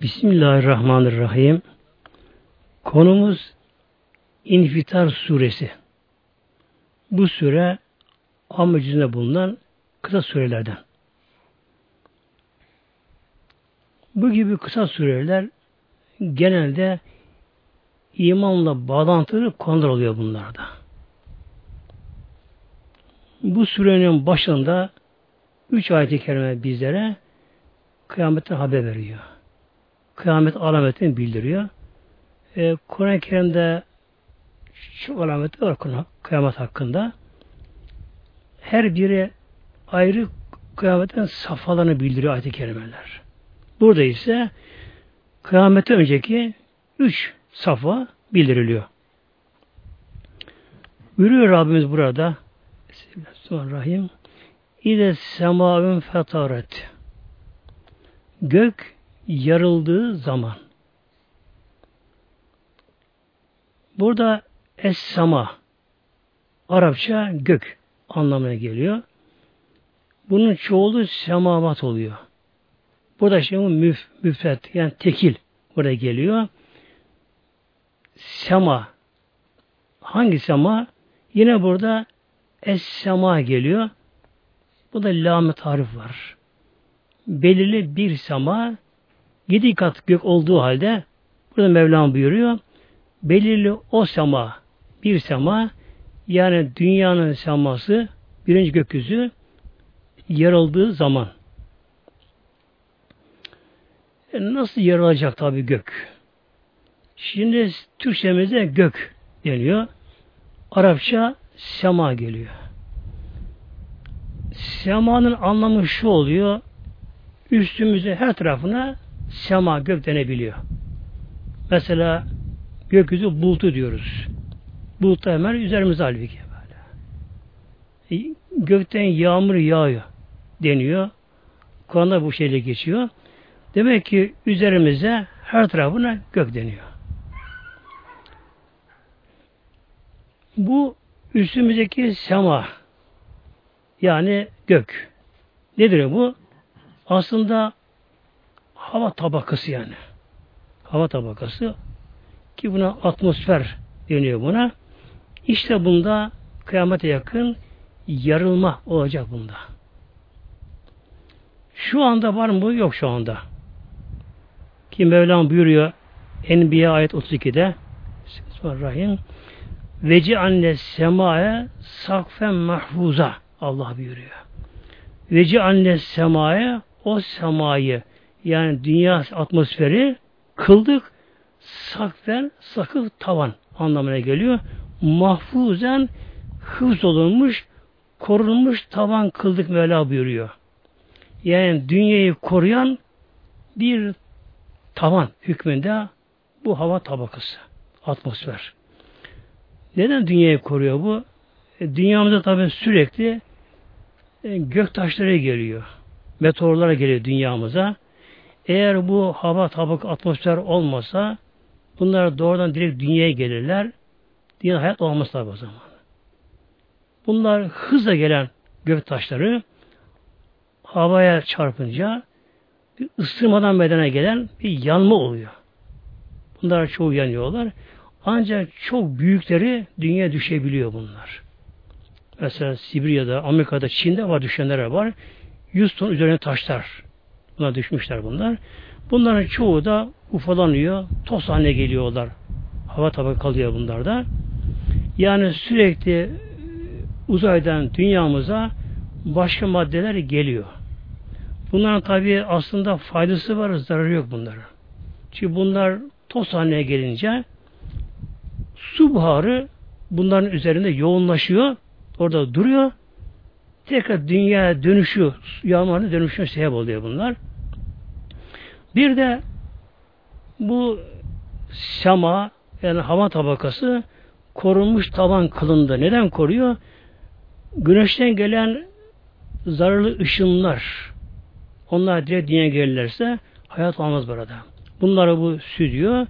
Bismillahirrahmanirrahim. Konumuz İnfitar suresi. Bu süre amacında bulunan kısa sürelerden. Bu gibi kısa süreler genelde imanla bağlantılı konular oluyor bunlarda. Bu sürenin başında üç ayet-i kerime bizlere kıyametten haber veriyor. Kıyamet alametini bildiriyor. Ee, Kur'an-ı Kerim'de şu alameti var kıyamet hakkında. Her biri ayrı kıyametin safhalarını bildiriyor ayet-i kerimeler. Burada ise kıyamete önceki üç safa bildiriliyor. Buyuruyor Rabbimiz burada Bismillahirrahmanirrahim İde semavün fetaret Gök yarıldığı zaman Burada Es-sama Arapça gök anlamına geliyor. Bunun çoğulu semavat oluyor. Burada şey müf, müfret yani tekil burada geliyor. Sema hangi sema? Yine burada es-sema geliyor. Bu da lam tarif var. Belirli bir sema yedi kat gök olduğu halde burada Mevlam buyuruyor. Belirli o sema bir sema yani dünyanın seması birinci gökyüzü yarıldığı zaman e nasıl yarılacak tabi gök? Şimdi Türkçemizde gök deniyor. Arapça sema geliyor. Semanın anlamı şu oluyor. Üstümüze her tarafına sema gök denebiliyor. Mesela gökyüzü bulutu diyoruz. Bulutlar hemen üzerimize halbuki böyle. E, gökten yağmur yağıyor deniyor. Kur'an'da bu şeyle geçiyor. Demek ki üzerimize her tarafına gök deniyor. Bu üstümüzdeki sema yani gök. Nedir bu? Aslında hava tabakası yani. Hava tabakası ki buna atmosfer deniyor buna. İşte bunda kıyamete yakın yarılma olacak bunda. Şu anda var mı? Yok şu anda. Ki Mevlam buyuruyor Enbiya ayet 32'de Bismillahirrahmanirrahim Veci anne semaya sakfen mahfuza Allah buyuruyor. Veci anne semaya o semayı yani dünya atmosferi kıldık sakfen sakıf tavan anlamına geliyor mahfuzen hıfz olunmuş, korunmuş tavan kıldık Mevla buyuruyor. Yani dünyayı koruyan bir tavan hükmünde bu hava tabakası, atmosfer. Neden dünyayı koruyor bu? E, dünyamıza tabi sürekli e, gök taşları geliyor. Meteorlar geliyor dünyamıza. Eğer bu hava tabak atmosfer olmasa bunlar doğrudan direkt dünyaya gelirler. Din hayat olması tabi o zaman. Bunlar hızla gelen gök taşları havaya çarpınca bir ısırmadan bedene gelen bir yanma oluyor. Bunlar çoğu yanıyorlar. Ancak çok büyükleri dünya düşebiliyor bunlar. Mesela Sibirya'da, Amerika'da, Çin'de var düşenler var. 100 ton üzerine taşlar. Buna düşmüşler bunlar. Bunların çoğu da ufalanıyor. Toz haline geliyorlar. Hava tabakı kalıyor bunlarda. Yani sürekli uzaydan dünyamıza başka maddeler geliyor. Bunların tabi aslında faydası var, zararı yok bunların. Çünkü bunlar toz haline gelince su buharı bunların üzerinde yoğunlaşıyor, orada duruyor. Tekrar dünya dönüşü, yağmurun dönüşüne sebep oluyor bunlar. Bir de bu şama yani hava tabakası korunmuş tavan kılında. Neden koruyor? Güneşten gelen zararlı ışınlar onlar direkt dünyaya gelirlerse hayat olmaz burada. Bunları bu süzüyor.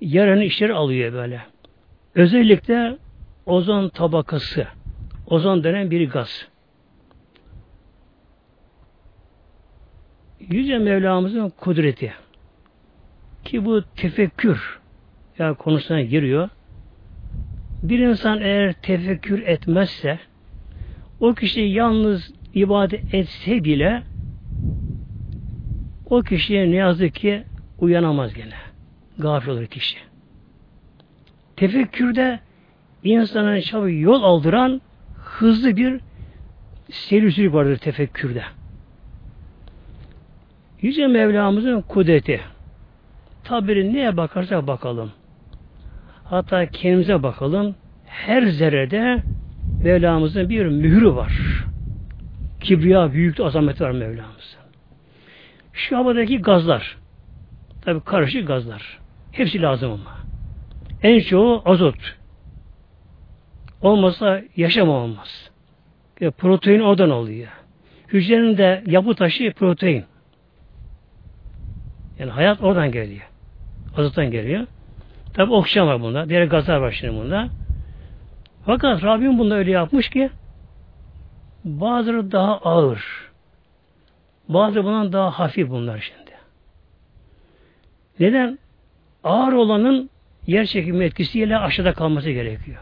Yarın işleri alıyor böyle. Özellikle ozon tabakası. Ozon denen bir gaz. Yüce Mevlamızın kudreti. ki bu tefekkür yani konusuna giriyor. Bir insan eğer tefekkür etmezse o kişi yalnız ibadet etse bile o kişiye ne yazık ki uyanamaz gene. Gafil olur kişi. Tefekkürde insanın çabuk yol aldıran hızlı bir seyir vardır tefekkürde. Yüce Mevlamızın kudreti. Tabiri neye bakarsak bakalım. Hatta kendimize bakalım. Her zerrede Mevlamızın bir mührü var. Kibriya, büyüklük, azameti var Mevlamızın. Şu havadaki gazlar, tabi karışık gazlar. Hepsi lazım ama. En çoğu azot. Olmasa yaşam olmaz. Protein oradan oluyor. Hücrenin de yapı taşı protein. Yani hayat oradan geliyor. Azottan geliyor. Tabi oksijen var bunda. Diğer gazlar var şimdi bunda. Fakat Rabbim bunu öyle yapmış ki bazıları daha ağır. Bazıları bundan daha hafif bunlar şimdi. Neden? Ağır olanın yer çekimi etkisiyle aşağıda kalması gerekiyor.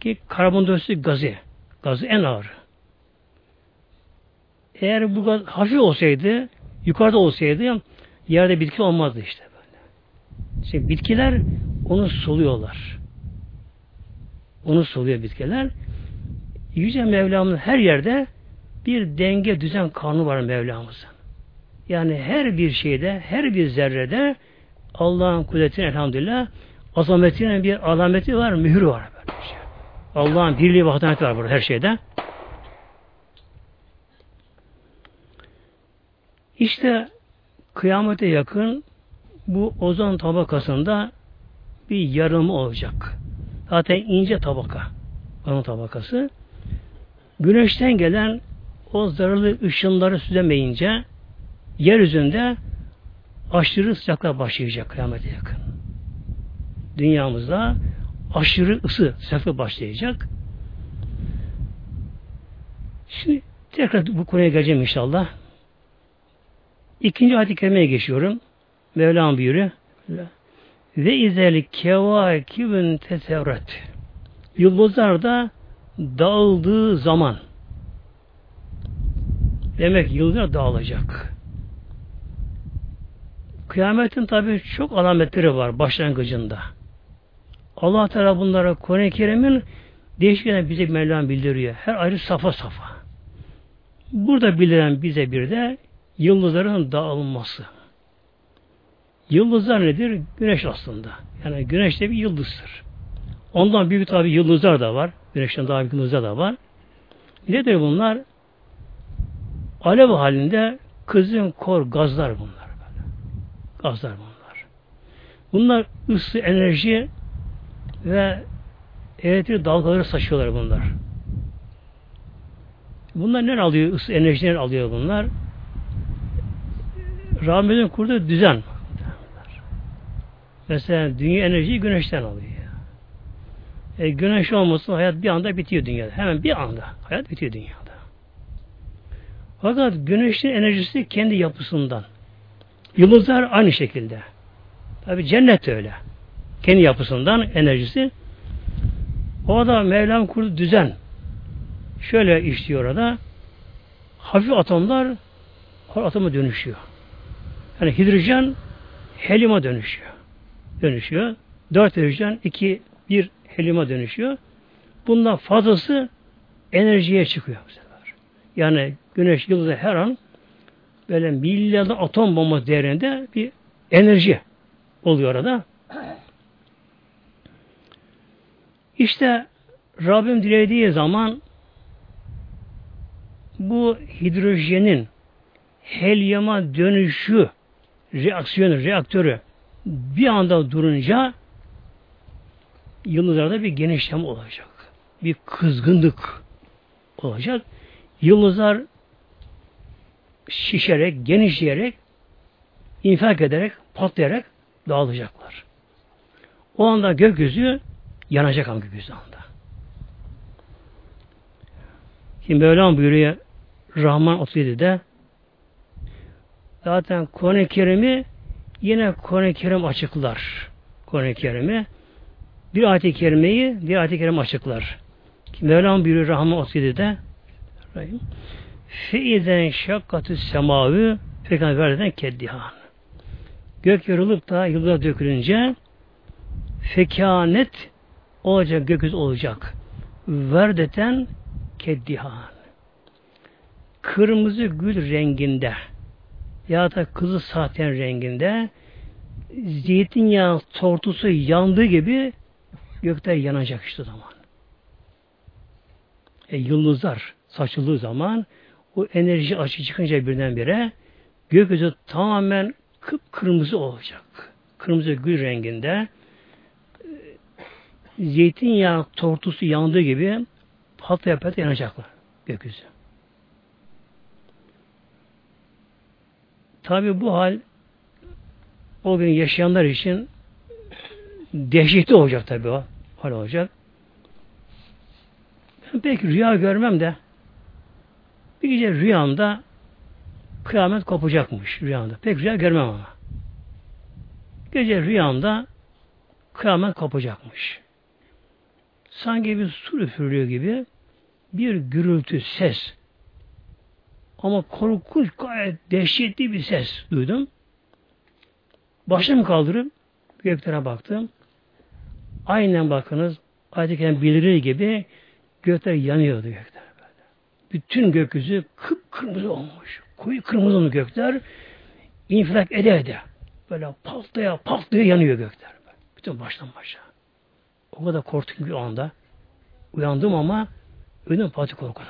Ki karbondioksit gazı. Gazı en ağır. Eğer bu gaz hafif olsaydı, yukarıda olsaydı yerde bitki olmazdı işte böyle. Şimdi bitkiler onu soluyorlar. Onu soluyor bitkiler. Yüce Mevlam'ın her yerde bir denge, düzen kanunu var Mevlamızın. Yani her bir şeyde, her bir zerrede Allah'ın kudretinin elhamdülillah azametinin bir alameti var, mührü var. Böyle şey. Allah'ın birliği ve var burada her şeyde. İşte kıyamete yakın bu ozon tabakasında bir yarımı olacak. Zaten ince tabaka. Ozon tabakası. Güneşten gelen o zararlı ışınları süzemeyince yeryüzünde aşırı sıcaklar başlayacak kıyamete yakın. Dünyamızda aşırı ısı sıcaklık başlayacak. Şimdi tekrar bu konuya geleceğim inşallah. İkinci ayet-i kerimeye geçiyorum. Mevlam buyuruyor. Ve izel kevâkibün tesevret. Yıldızlar da dağıldığı zaman demek yıldızlar dağılacak. Kıyametin tabi çok alametleri var başlangıcında. Allah Teala bunlara Kur'an-ı Kerim'in değişikten bize Mevlam bildiriyor. Her ayrı safa safa. Burada bildiren bize bir de yıldızların dağılması. Yıldızlar nedir? Güneş aslında. Yani güneş de bir yıldızdır. Ondan büyük tabi yıldızlar da var. Güneşten daha büyük yıldızlar da var. Nedir bunlar? Alev halinde kızın kor gazlar bunlar. Böyle. Gazlar bunlar. Bunlar ısı, enerji ve elektrik dalgaları saçıyorlar bunlar. Bunlar ne alıyor? Isı, enerji alıyor bunlar? Rahmetin kurduğu düzen. Mesela dünya enerjiyi güneşten alıyor. E, güneş olmasın hayat bir anda bitiyor dünyada. Hemen bir anda hayat bitiyor dünyada. Fakat güneşin enerjisi kendi yapısından. Yıldızlar aynı şekilde. Tabi cennet öyle. Kendi yapısından enerjisi. O da Mevlam kurdu düzen. Şöyle işliyor orada. Hafif atomlar atoma dönüşüyor. Yani hidrojen helyuma dönüşüyor. Dönüşüyor. Dört hidrojen, iki, bir helyuma dönüşüyor. Bundan fazlası enerjiye çıkıyor. Yani güneş yıldızı her an böyle milyarda atom bombası değerinde bir enerji oluyor orada. İşte Rabbim dilediği zaman bu hidrojenin helyuma dönüşü reaksiyonu, reaktörü bir anda durunca yıldızlarda bir genişleme olacak. Bir kızgınlık olacak. Yıldızlar şişerek, genişleyerek, infak ederek, patlayarak dağılacaklar. O anda gökyüzü yanacak ama gökyüzü anda. Şimdi Mevlam buyuruyor Rahman 37'de zaten Kur'an-ı Kerim'i yine Kur'an-ı Kerim açıklar. Kur'an-ı Kerim'i. Bir ayet-i kerimeyi bir ayet-i kerim açıklar. Mevlam buyuruyor Rahman 37'de Feizen şakkatü semavü Peygamberden keddihan. Gök yorulup da yıldızlar dökülünce fekanet olacak, gökyüzü olacak. Verdeten keddihan. Kırmızı gül renginde ya da kızı saten renginde zeytinyağı tortusu yandığı gibi gökler yanacak işte zaman. E, yıldızlar saçıldığı zaman o enerji açı çıkınca birdenbire gökyüzü tamamen kıpkırmızı olacak. Kırmızı gül renginde e, zeytinyağı tortusu yandığı gibi patlaya patlaya yanacaklar gökyüzü. Tabi bu hal o gün yaşayanlar için dehşetli olacak tabi o. Hal olacak. Ben pek rüya görmem de bir gece rüyamda kıyamet kopacakmış rüyamda. Pek rüya görmem ama. Gece rüyamda kıyamet kopacakmış. Sanki bir su üfürüyor gibi bir gürültü, ses. Ama korkunç, gayet dehşetli bir ses duydum. Başımı kaldırıp göklere baktım. Aynen bakınız ayet bildirir gibi gökler yanıyordu gökler böyle. Bütün gökyüzü kıpkırmızı olmuş. Koyu kırmızı olmuş gökler. infilak ede ede. Böyle patlaya patlaya yanıyor gökler. Böyle. Bütün baştan başa. O kadar korktum bir anda. Uyandım ama ödüm patı korkudan.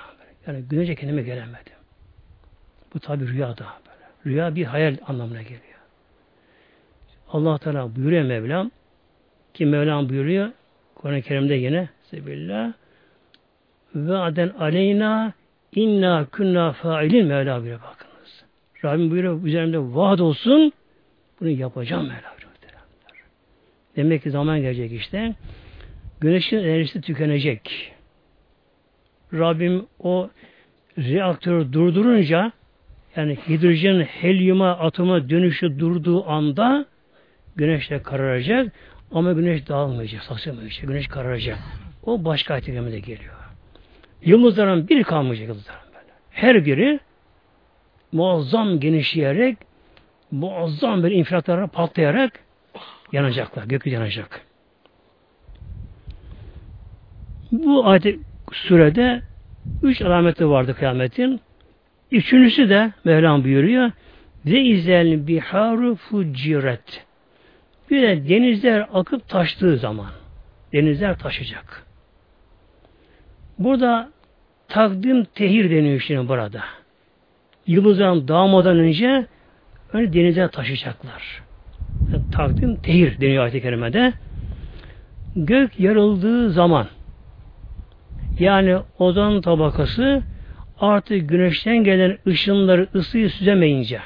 Yani günece kendime gelemedim. Bu tabi rüyada böyle. Rüya bir hayal anlamına geliyor. Allah Teala buyuruyor Mevlam ki Mevlam buyuruyor Kur'an-ı Kerim'de yine Sebillah ve aden aleyna inna kunna failin Mevla buyuruyor bakınız. Rabbim buyuruyor üzerimde vaat olsun bunu yapacağım Mevla buyuruyor. Demek ki zaman gelecek işte. Güneşin enerjisi tükenecek. Rabbim o reaktörü durdurunca yani hidrojen helyuma atoma dönüşü durduğu anda güneş de kararacak ama güneş dağılmayacak, saksımayacak. Güneş kararacak. O başka ayet de geliyor. Yıldızların biri kalmayacak yıldızların böyle. Her biri muazzam genişleyerek muazzam bir infilaklara patlayarak yanacaklar. Gökyüzü yanacak. Bu ayet sürede üç alameti vardı kıyametin. Üçüncüsü de Mevlam buyuruyor. Ve izel biharu fuciret. Bir de denizler akıp taştığı zaman denizler taşacak. Burada takdim tehir deniyor şimdi burada. Yıldızdan dağmadan önce önce denizler taşıyacaklar. Takdim tehir deniyor ayet-i kerimede. Gök yarıldığı zaman yani ozon tabakası artık güneşten gelen ışınları, ısıyı süzemeyince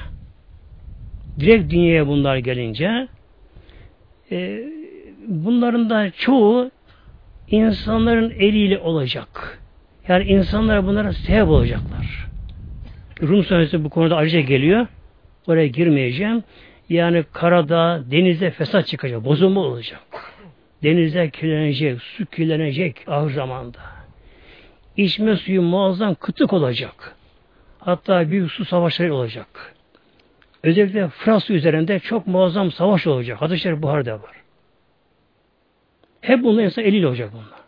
direkt dünyaya bunlar gelince e, bunların da çoğu insanların eliyle olacak. Yani insanlar bunlara sebep olacaklar. Rum Suresi bu konuda ayrıca geliyor. Oraya girmeyeceğim. Yani karada, denizde fesat çıkacak, bozulma olacak. Denizde kirlenecek, su kirlenecek ağır zamanda. İçme suyu muazzam kıtık olacak. Hatta büyük su savaşları olacak. Özellikle Fransa üzerinde çok muazzam savaş olacak. Hadis-i Şerif Buhar'da var. Hep bunlar insan eliyle olacak bunlar.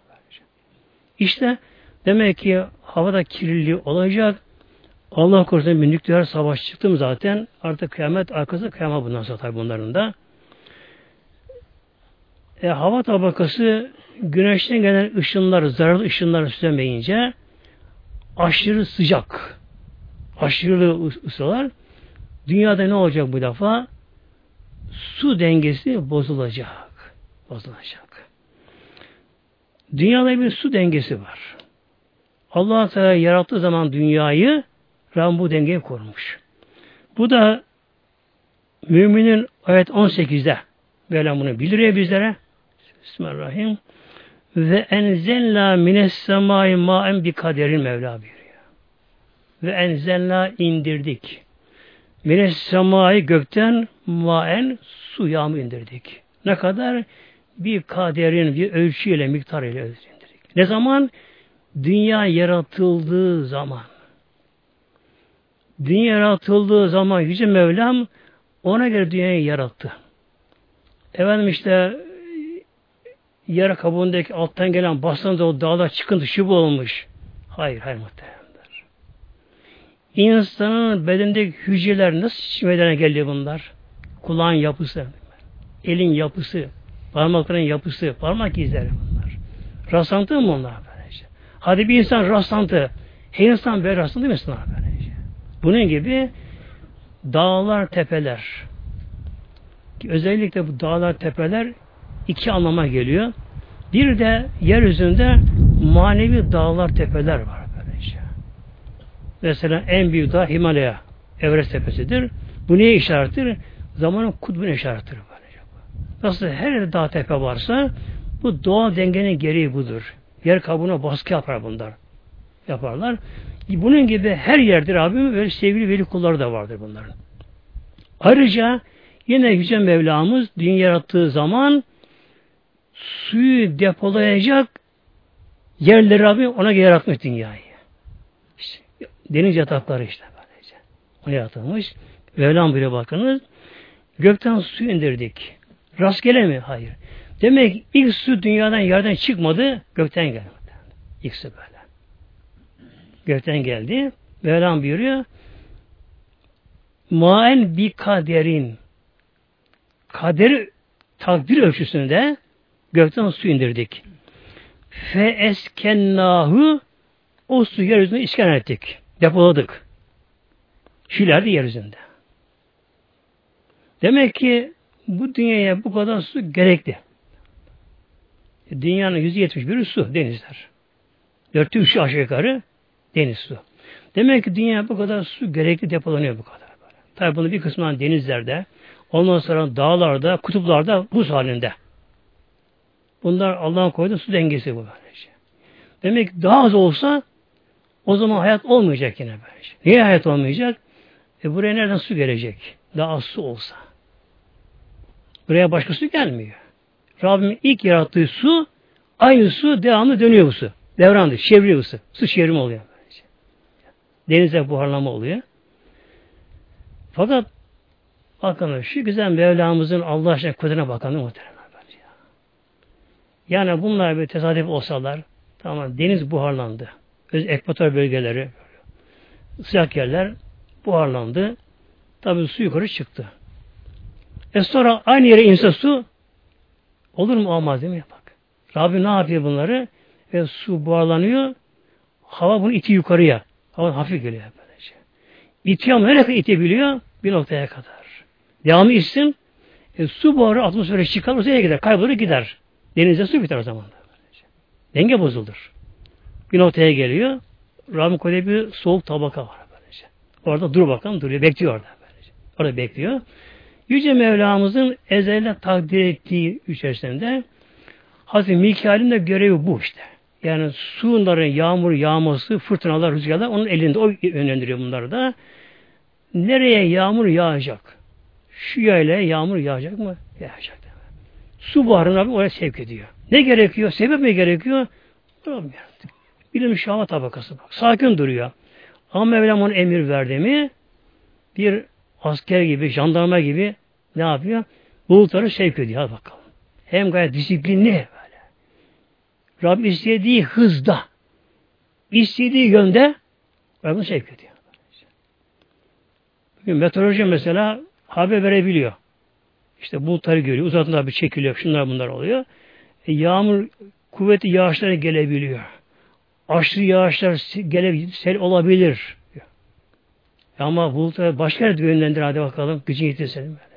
İşte demek ki havada kirliliği olacak. Allah korusun bir nükleer savaş çıktı mı zaten artık kıyamet arkası kıyamet bundan sonra bunların da. E, hava tabakası güneşten gelen ışınlar, zararlı ışınlar süzemeyince aşırı sıcak, aşırı ısılar Dünyada ne olacak bu defa? Su dengesi bozulacak. Bozulacak. Dünyada bir su dengesi var. Allah Teala yarattığı zaman dünyayı Rabbim bu dengeyi korumuş. Bu da müminin ayet 18'de böyle bunu bildiriyor bizlere. Bismillahirrahmanirrahim. Ve enzelna mines semai maen bi kaderin Mevla buyuruyor. Ve enzelna indirdik. Mine semayı gökten maen su yağmur indirdik. Ne kadar? Bir kaderin, bir ölçüyle, miktar ile indirdik. Ne zaman? Dünya yaratıldığı zaman. Dünya yaratıldığı zaman Yüce Mevlam ona göre dünyayı yarattı. Efendim işte yer kabuğundaki alttan gelen basın da o dağda çıkıntı şu bu olmuş. Hayır, hayır muhteremler. İnsanın bedendeki hücreler nasıl meydana geliyor bunlar? Kulağın yapısı, elin yapısı, parmakların yapısı, parmak izleri bunlar. Rastlantı mı bunlar böylece? Hadi bir insan rastlantı, her insan böyle rastlantı mı insan böylece? Bunun gibi dağlar, tepeler, özellikle bu dağlar, tepeler iki anlama geliyor. Bir de yeryüzünde manevi dağlar, tepeler var böylece. Mesela en büyük dağ Himalaya, Everest tepesidir. Bu neye işarettir? Zamanın kutbuna işarettir böylece. Nasıl her dağ tepe varsa bu doğal dengenin gereği budur. Yer kabuğuna baskı yapar bunlar. Yaparlar. Bunun gibi her yerde Rabbim böyle sevgili veli kulları da vardır bunların. Ayrıca yine Yüce Mevlamız dünya yarattığı zaman suyu depolayacak yerleri Rabbi ona yaratmış dünyayı. İşte, deniz yatakları işte böylece. Onu yaratılmış. Mevlam bile bakınız. Gökten su indirdik. Rastgele mi? Hayır. Demek ilk su dünyadan yerden çıkmadı, gökten geldi. İlk su böyle. Gökten geldi. Mevlam buyuruyor. Maen bir kaderin kaderi takdir ölçüsünde gökten su indirdik. Fe eskennahu o su yeryüzüne iskan ettik. Depoladık. Şilerdi yeryüzünde. Demek ki bu dünyaya bu kadar su gerekli. Dünyanın yüzde yetmiş biri su, denizler. Dörtte üçü aşağı yukarı deniz su. Demek ki dünya bu kadar su gerekli depolanıyor bu kadar. Tabi bunu bir kısmından denizlerde, ondan sonra dağlarda, kutuplarda buz halinde. Bunlar Allah'ın koyduğu su dengesi bu böylece. Demek ki daha az olsa o zaman hayat olmayacak yine böylece. Niye hayat olmayacak? E buraya nereden su gelecek? Daha az su olsa. Buraya başka su gelmiyor. Rabbimin ilk yarattığı su aynı su devamlı dönüyor bu su. Devrandı, çeviriyor bu su. Su çevrimi oluyor. Böylece. Denize buharlama oluyor. Fakat bakın şu güzel Mevlamızın Allah aşkına kudretine bakın muhtemelen. Yani bunlar bir tesadüf olsalar tamam deniz buharlandı. Öz ekvator bölgeleri sıcak yerler buharlandı. Tabi su yukarı çıktı. E sonra aynı yere inse su olur mu olmaz değil mi? Bak. Rabbi ne yapıyor bunları? Ve su buharlanıyor. Hava bunu iti yukarıya. Hava hafif geliyor böylece. İtiyor ama nereye kadar itebiliyor? Bir noktaya kadar. Devamı içsin. E, su buharı atmosfere çıkar, uzaya gider. Kaybolur gider. Denizde su biter o zaman. Denge bozulur. Bir noktaya geliyor. Koyduğu bir soğuk tabaka var. Böylece. Orada dur bakalım duruyor. Bekliyor orada. Böylece. Orada bekliyor. Yüce Mevlamızın ezelde takdir ettiği içerisinde Hazreti Mikail'in de görevi bu işte. Yani suların yağmur yağması, fırtınalar, rüzgarlar onun elinde. O yönlendiriyor bunları da. Nereye yağmur yağacak? Şu yayla yağmur yağacak mı? Yağacak. Su buharını Rabbim oraya sevk ediyor. Ne gerekiyor? Sebep mi gerekiyor? Bilim şahva tabakası bak. Sakin duruyor. Ama Mevlam ona emir verdi mi bir asker gibi, jandarma gibi ne yapıyor? Bulutları sevk ediyor. Hadi bakalım. Hem gayet disiplinli böyle. Rabbim istediği hızda, istediği yönde Rabbim sevk ediyor. Bugün meteoroloji mesela haber verebiliyor. İşte bulutları görüyor. Uzatında bir çekiliyor. Şunlar bunlar oluyor. E, yağmur kuvvetli yağışlara gelebiliyor. Aşırı yağışlar gelebilir, sel olabilir. Ama bulutları başka yerde yönlendir hadi bakalım. Gücün yetirse böyle.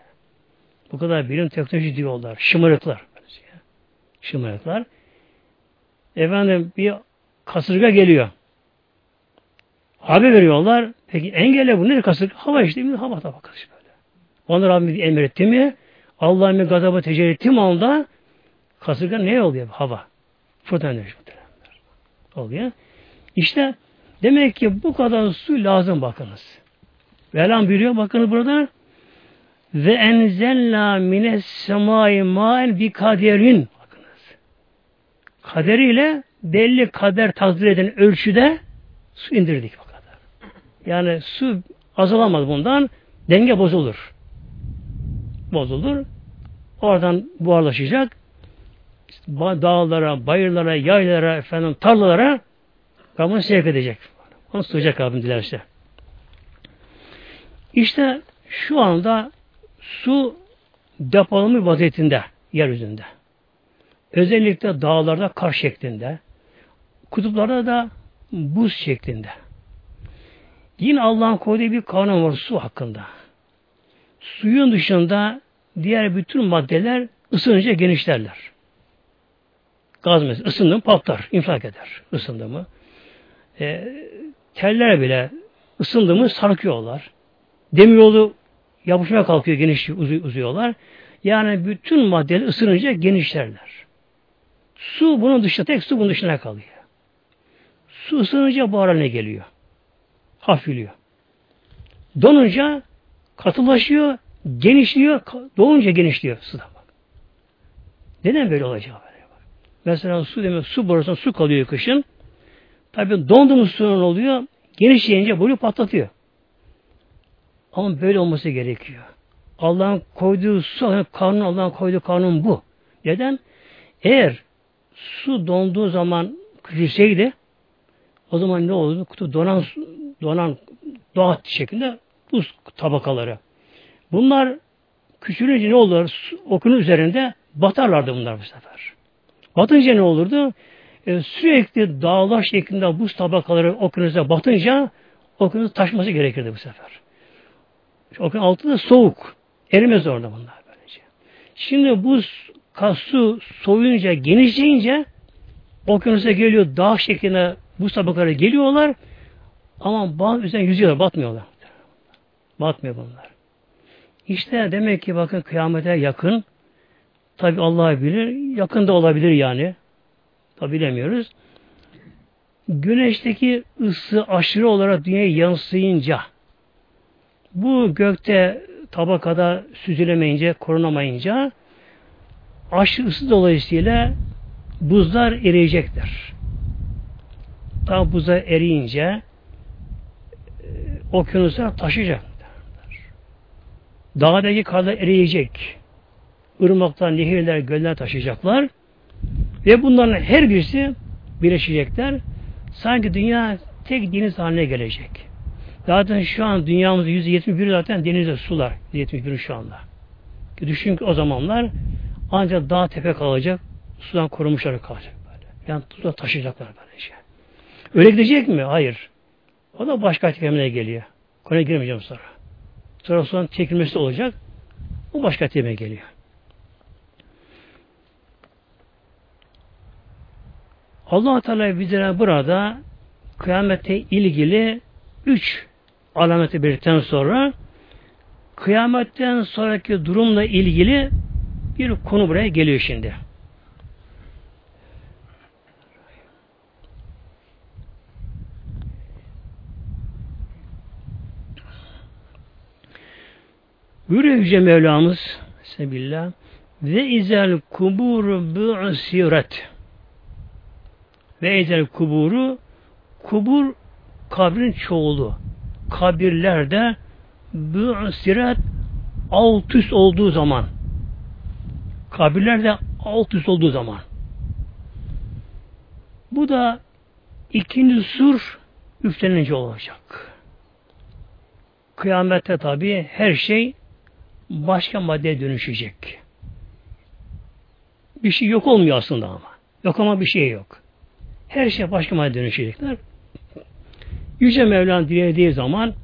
Bu kadar bilim teknoloji diyorlar. Şımarıklar. Şımarıklar. Efendim bir kasırga geliyor. Haber veriyorlar. Peki engelle bu nedir kasırga? Hava işte. Hava tabakası böyle. Onu Rabbim emretti mi? Allah'ın bir gazabı tecelli ettiğim anda kasırga ne oluyor? Hava. Fırtına dönüşü oluyor. İşte demek ki bu kadar su lazım bakınız. Velan buyuruyor bakın burada ve enzelna mines semai maen bi kaderin bakınız. Kaderiyle belli kader takdir eden ölçüde su indirdik bu kadar. Yani su azalamaz bundan denge bozulur. Bozulur. Oradan buharlaşacak. Dağlara, bayırlara, yaylara, efendim tarlalara Rabbini sevk edecek. Onu tutacak Rabbim dilerse. İşte şu anda su depolama vaziyetinde yeryüzünde. Özellikle dağlarda kar şeklinde, kutuplarda da buz şeklinde. Yine Allah'ın koyduğu bir kanun var su hakkında. Suyun dışında diğer bütün maddeler ısınınca genişlerler. Gaz mesela ısındı mı patlar, infilak eder ısındı mı. E, teller bile ısındı mı sarkıyorlar. Demiryolu yapışmaya kalkıyor, geniş uzuyorlar. Yani bütün maddeler ısınınca genişlerler. Su bunun dışında, tek su bunun dışına kalıyor. Su ısınınca buhar haline geliyor. Hafifliyor. Donunca katılaşıyor, genişliyor, doğunca genişliyor suda bak. Neden böyle olacak. Mesela su demek su borusunda su kalıyor kışın. Tabi donduğumuz suyun oluyor, genişleyince boyu patlatıyor. Ama böyle olması gerekiyor. Allah'ın koyduğu su, kanun Allah'ın koyduğu kanun bu. Neden? Eğer su donduğu zaman küçülseydi o zaman ne olurdu? Kutu donan donan doğa şeklinde buz tabakaları. Bunlar küçülünce ne olur? Okun üzerinde batarlardı bunlar bu sefer. Batınca ne olurdu? Ee, sürekli dağlar şeklinde buz tabakaları okyanusa batınca okyanus taşması gerekirdi bu sefer. Okyanus altı da soğuk. Erimez orada bunlar böylece. Şimdi buz su soğuyunca, genişleyince okyanusa geliyor, dağ şeklinde buz tabakaları geliyorlar ama bazı üzerine yüzüyorlar, batmıyorlar. Batmıyor bunlar. İşte demek ki bakın kıyamete yakın. Tabi Allah bilir. Yakın da olabilir yani. Tabi bilemiyoruz. Güneşteki ısı aşırı olarak dünyaya yansıyınca bu gökte tabakada süzülemeyince, korunamayınca aşırı ısı dolayısıyla buzlar eriyecektir. Tam buzlar eriyince e, okyanuslar taşıyacak. Dağdaki karlar eriyecek. Irmaktan nehirler, göller taşıyacaklar. Ve bunların her birisi birleşecekler. Sanki dünya tek deniz haline gelecek. Zaten şu an dünyamızda %71 zaten denizde sular. %71 şu anda. Düşün ki o zamanlar ancak dağ tepe kalacak, sudan korumuşlar kalacak böyle. Yani suda taşıyacaklar böylece. Öyle gidecek mi? Hayır. O da başka terimine geliyor. Konuya girmeyeceğim sonra. Sudan çekilmesi olacak. O başka terime geliyor. allah Teala bizlere burada kıyamete ilgili üç alameti belirtten sonra kıyametten sonraki durumla ilgili bir konu buraya geliyor şimdi. Buyuruyor Yüce Mevlamız Sebillah. Ve izel kuburu bu'siret ve izel kuburu kubur kabrin çoğulu. Kabirlerde bu'siret alt üst olduğu zaman. Kabirlerde alt üst olduğu zaman. Bu da ikinci sur üflenince olacak. Kıyamette tabi her şey başka maddeye dönüşecek. Bir şey yok olmuyor aslında ama. Yok ama bir şey yok. Her şey başka maddeye dönüşecekler. Yüce Mevlana dilediği zaman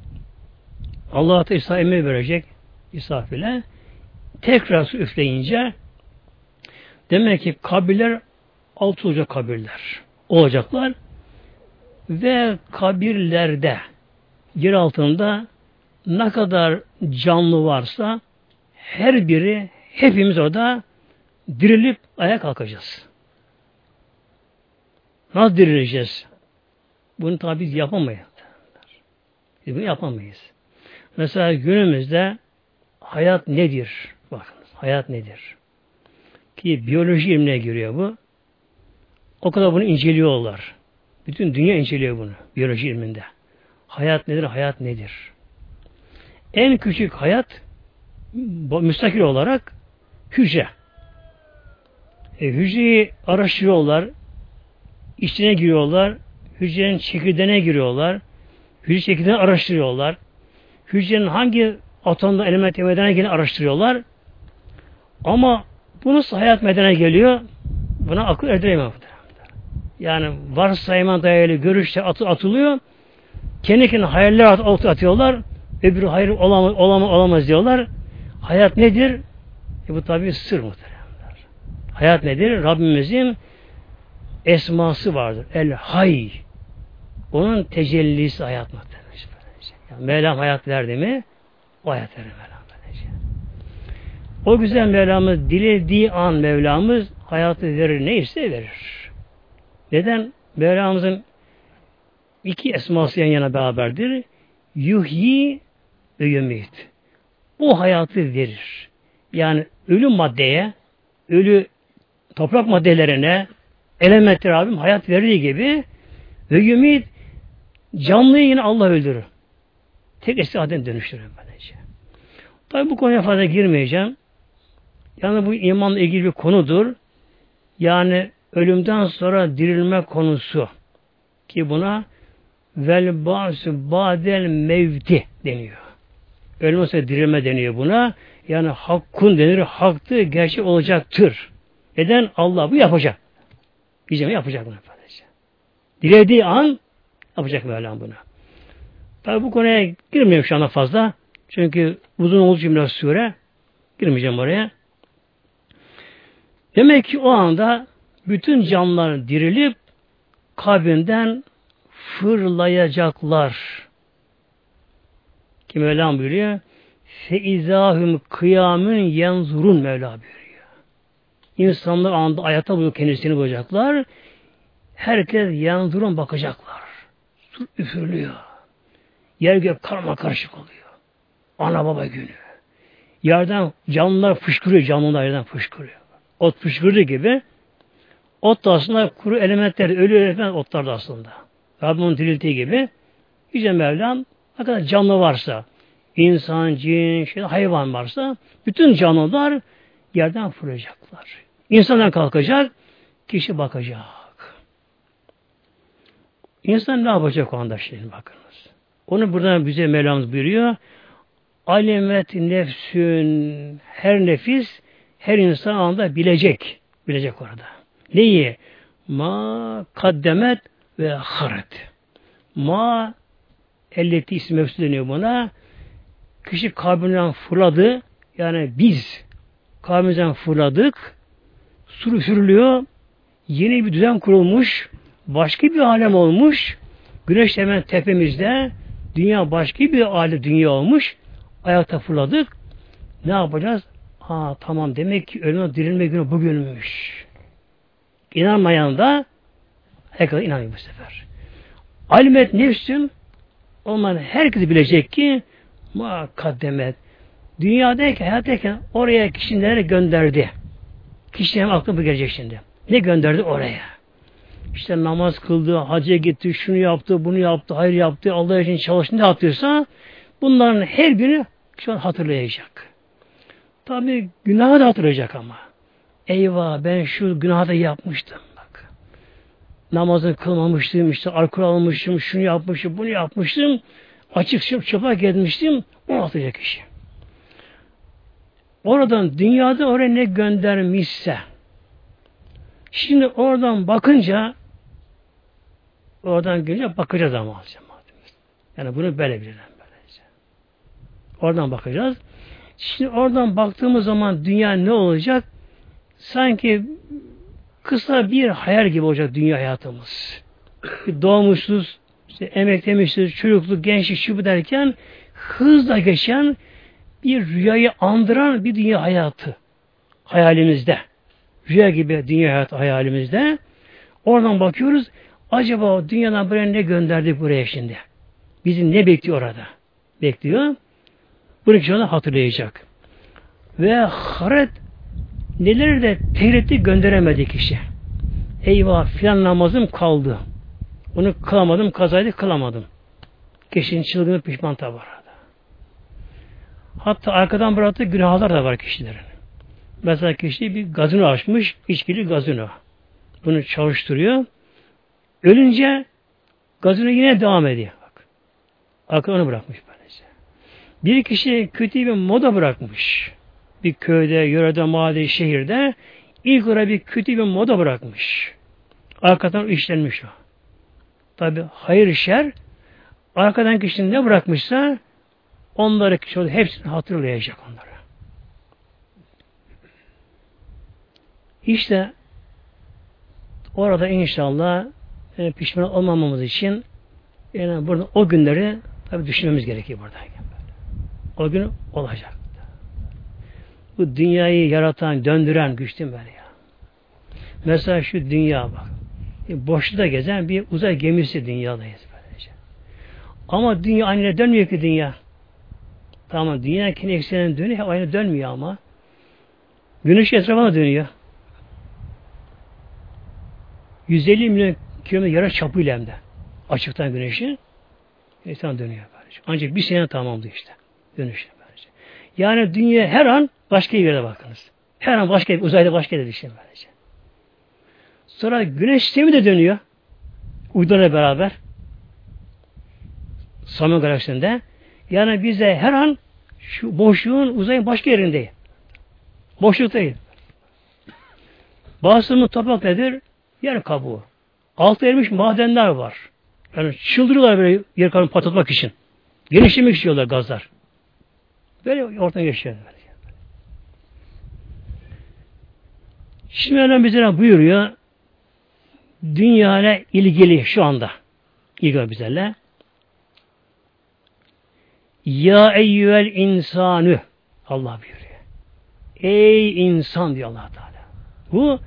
Allah İsa emir verecek İsrafil'e tekrar su üfleyince demek ki kabirler altı olacak kabirler olacaklar ve kabirlerde yer altında ne kadar canlı varsa her biri hepimiz orada dirilip ayağa kalkacağız. Nasıl dirileceğiz? Bunu tabi biz yapamayız. Biz bunu yapamayız. Mesela günümüzde hayat nedir? Bakınız hayat nedir? Ki biyoloji ilmine giriyor bu. O kadar bunu inceliyorlar. Bütün dünya inceliyor bunu biyoloji ilminde. Hayat nedir? Hayat nedir? En küçük hayat müstakil olarak hücre. E, hücreyi araştırıyorlar, içine giriyorlar, hücrenin çekirdeğine giriyorlar, hücre çekirdeğini araştırıyorlar, hücrenin hangi atomda element meydana geleni araştırıyorlar. Ama bu nasıl hayat meydana geliyor? Buna akıl erdiremiyor. Yani varsayıma dayalı görüşte atı atılıyor. Kendi kendine hayaller at, atıyorlar. Öbürü hayır olamaz, olamaz, olamaz diyorlar. Hayat nedir? E bu tabi sır muhteremler. Hayat nedir? Rabbimizin esması vardır. El hay. Onun tecellisi hayat muhterem. Yani Mevlam hayat verdi mi? O hayat verir Mevlam. O güzel Mevlamız dilediği an Mevlamız hayatı verir. Neyse verir. Neden? Mevlamızın iki esması yan yana beraberdir. Yuhyi ve yumit. O hayatı verir. Yani ölü maddeye, ölü toprak maddelerine, elementler abim hayat verdiği gibi ve yumit canlıyı yine Allah öldürür. Tek eski adem dönüştürür böylece. Tabi bu konuya fazla girmeyeceğim. Yani bu imanla ilgili bir konudur. Yani ölümden sonra dirilme konusu. Ki buna vel ba'su ba'del mevti deniyor. Ölüm sonra dirilme deniyor buna. Yani hakkun denir, haktı, gerçek olacaktır. Neden? Allah bu yapacak. Diyeceğim yapacak bunu sadece. Dilediği an yapacak Mevlam bunu. Tabi bu konuya girmiyorum şu anda fazla. Çünkü uzun olduğu için biraz süre girmeyeceğim oraya. Demek ki o anda bütün canlılar dirilip kabrinden fırlayacaklar. Ki Mevlam buyuruyor feizahüm kıyamın yenzurun Mevla buyuruyor. İnsanlar anda ayakta buluyor kendisini bulacaklar. Herkes yenzurun bakacaklar. Su üfürlüyor. Yer gök karma karışık oluyor. Ana baba günü. Yerden canlılar fışkırıyor. Canlılar yerden fışkırıyor. Ot fışkırdığı gibi ot da aslında kuru elementler, ölü elementler otlar da aslında. Rabbimin dirilttiği gibi Yüce Mevlam ne kadar canlı varsa insan, cin, şey, hayvan varsa bütün canlılar yerden fırlayacaklar. İnsandan kalkacak, kişi bakacak. İnsan ne yapacak o anda şimdi bakınız. Onu buradan bize Mevlamız buyuruyor. Alimet nefsün her nefis her insan anda bilecek. Bilecek orada. Neyi? Ma kaddemet ve haret. Ma elleti ismi mevzu deniyor buna. Kişi kabrinden fırladı. Yani biz kabrimizden fırladık. Su sürülüyor. Yeni bir düzen kurulmuş. Başka bir alem olmuş. Güneş hemen tepemizde. Dünya başka bir aile dünya olmuş. Ayakta fırladık. Ne yapacağız? Ha tamam demek ki ölüme dirilme günü bugünmüş. İnanmayan da herkese inanıyor bu sefer. Alimet nefsün onların herkes bilecek ki muakaddemet dünyadayken, hayattayken oraya kişileri gönderdi. Kişilerin aklına bu gelecek şimdi. Ne gönderdi oraya? İşte namaz kıldı, hacca gitti, şunu yaptı, bunu yaptı, hayır yaptı, Allah için çalıştı, ne yaptıysa bunların her birini şu an hatırlayacak. Tabi günahı da hatırlayacak ama. Eyvah ben şu günahı da yapmıştım bak. Namazı kılmamıştım, işte alkol almıştım, şunu yapmıştım, bunu yapmıştım. Açık çıp çıplak. Onu hatırlayacak kişi. Oradan dünyada oraya ne göndermişse şimdi oradan bakınca oradan gelince bakacağız ama alacağım. Yani bunu böyle bilelim. Böylece. Oradan bakacağız. Şimdi oradan baktığımız zaman dünya ne olacak? Sanki kısa bir hayal gibi olacak dünya hayatımız. Doğmuşuz, işte emeklemişiz, çocukluk, gençlik, şu derken hızla geçen bir rüyayı andıran bir dünya hayatı hayalimizde. Rüya gibi dünya hayatı hayalimizde. Oradan bakıyoruz. Acaba dünyadan buraya ne gönderdik buraya şimdi? Bizi ne bekliyor orada? Bekliyor. Bunu kişi hatırlayacak. Ve haret neleri de tehretti gönderemedi kişi. Eyvah filan namazım kaldı. Bunu kılamadım, kazaydı kılamadım. Kişinin çılgını pişman arada. Hatta arkadan bıraktığı günahlar da var kişilerin. Mesela kişi bir gazino açmış, içkili gazino. Bunu çalıştırıyor. Ölünce gazino yine devam ediyor. Bak. Akıl onu bırakmış böylece. Bir kişi kötü bir moda bırakmış. Bir köyde, yörede, mahallede, şehirde ilk olarak bir kötü bir moda bırakmış. Arkadan işlenmiş o. Tabi hayır şer arkadan kişinin ne bırakmışsa onları kişi hepsini hatırlayacak onları. İşte orada inşallah yani pişman olmamamız için yani burada o günleri tabi düşünmemiz gerekiyor burada. O gün olacak. Bu dünyayı yaratan, döndüren güçtüm ben ya. Mesela şu dünya bak. E, boşluğa gezen bir uzay gemisi dünyadayız böylece. Ama dünya aynı dönmüyor ki dünya. Tamam dünya kendi eksenine dönüyor, aynı dönmüyor ama. Güneş etrafına dönüyor. 150 milyon kilometre yarı çapıyla hem de. Açıktan güneşi etrafına dönüyor böylece. Ancak bir sene tamamdı işte. Dönüşü. Yani dünya her an başka bir yere bakınız. Her an başka bir uzayda başka bir şey böylece. Sonra güneş sistemi de dönüyor. Uydularla beraber. Samim galaksisinde. Yani bize her an şu boşluğun uzayın başka yerinde. Boşluk değil. Bazısının toprak nedir? Yer kabuğu. Altı erimiş madenler var. Yani çıldırıyorlar böyle yer kabuğunu patlatmak için. Genişlemek istiyorlar gazlar. Böyle ortadan geçiyor. Şimdi Mevlam bize buyuruyor dünya ile ilgili şu anda ilgili bizlerle ya eyyüel insanü Allah buyuruyor. Ey insan diyor allah Teala. Bu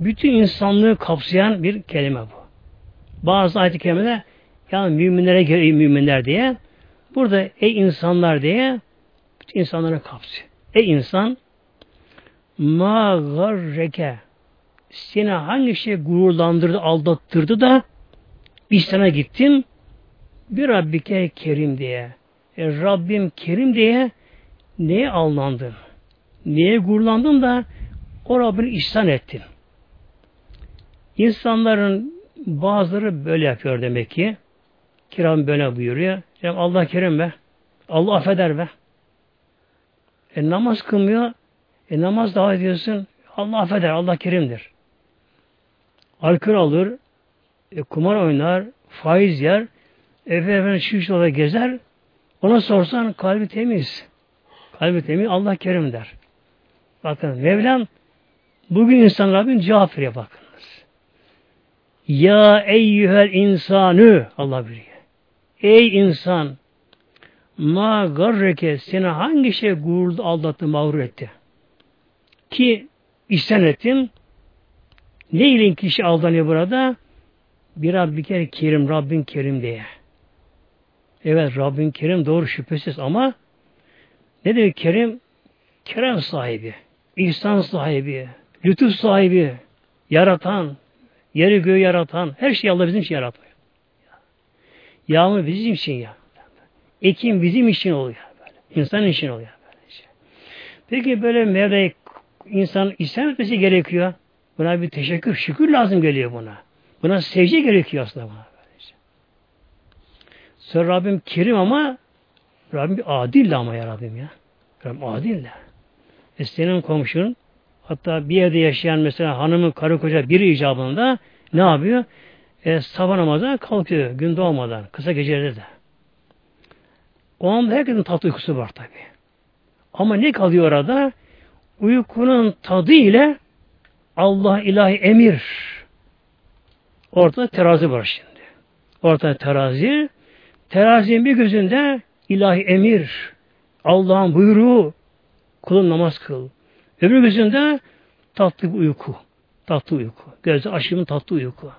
bütün insanlığı kapsayan bir kelime bu. Bazı ayet-i kerimede yani müminlere göre müminler diye burada ey insanlar diye insanlara kapsıyor. Ey insan ma garreke seni hangi şey gururlandırdı, aldattırdı da biz gittin bir Rabbike Kerim diye. E, Rabbim Kerim diye neye allandın? Neye gururlandın da o Rabbini ihsan ettin. İnsanların bazıları böyle yapıyor demek ki. Kiram böyle buyuruyor. Yani Allah kerim be. Allah affeder be. E namaz kılmıyor. E namaz daha ediyorsun. Allah affeder. Allah kerimdir alkol alır, e, kumar oynar, faiz yer, efendim şiş yola gezer, ona sorsan kalbi temiz. Kalbi temiz, Allah kerim der. Bakın Mevlam bugün insan Rabbin cevap bakınız. Ya eyyühel insanı Allah biliyor. Ey insan ma garreke seni hangi şey gururlu aldattı, mağrur etti? Ki isyan ettin, ne ile kişi aldanıyor burada? Bir Rabbi kere kerim, Rabbin kerim diye. Evet Rabbin kerim doğru şüphesiz ama ne demek kerim? Kerem sahibi, ihsan sahibi, lütuf sahibi, yaratan, yeri göğü yaratan, her şeyi Allah bizim için yaratıyor. Yağmur bizim için ya. Ekim bizim için oluyor. Böyle. İnsan için oluyor. Böylece. Peki böyle Mevla'yı insan istem etmesi gerekiyor. Buna bir teşekkür, şükür lazım geliyor buna. Buna sevgi gerekiyor aslında buna. Böylece. Sonra Rabbim kerim ama Rabbim adil ama ya Rabbim ya. Rabbim adil de. E senin komşun hatta bir yerde yaşayan mesela hanımı, karı koca biri icabında ne yapıyor? E, sabah namazına kalkıyor gün doğmadan, kısa gecelerde de. O anda herkesin tatlı uykusu var tabi. Ama ne kalıyor orada? Uykunun tadı ile Allah ilahi emir. Ortada terazi var şimdi. Ortada terazi. Terazinin bir gözünde ilahi emir. Allah'ın buyruğu. Kulun namaz kıl. Öbür gözünde tatlı bir uyku. Tatlı uyku. Gözde aşımın tatlı uyku.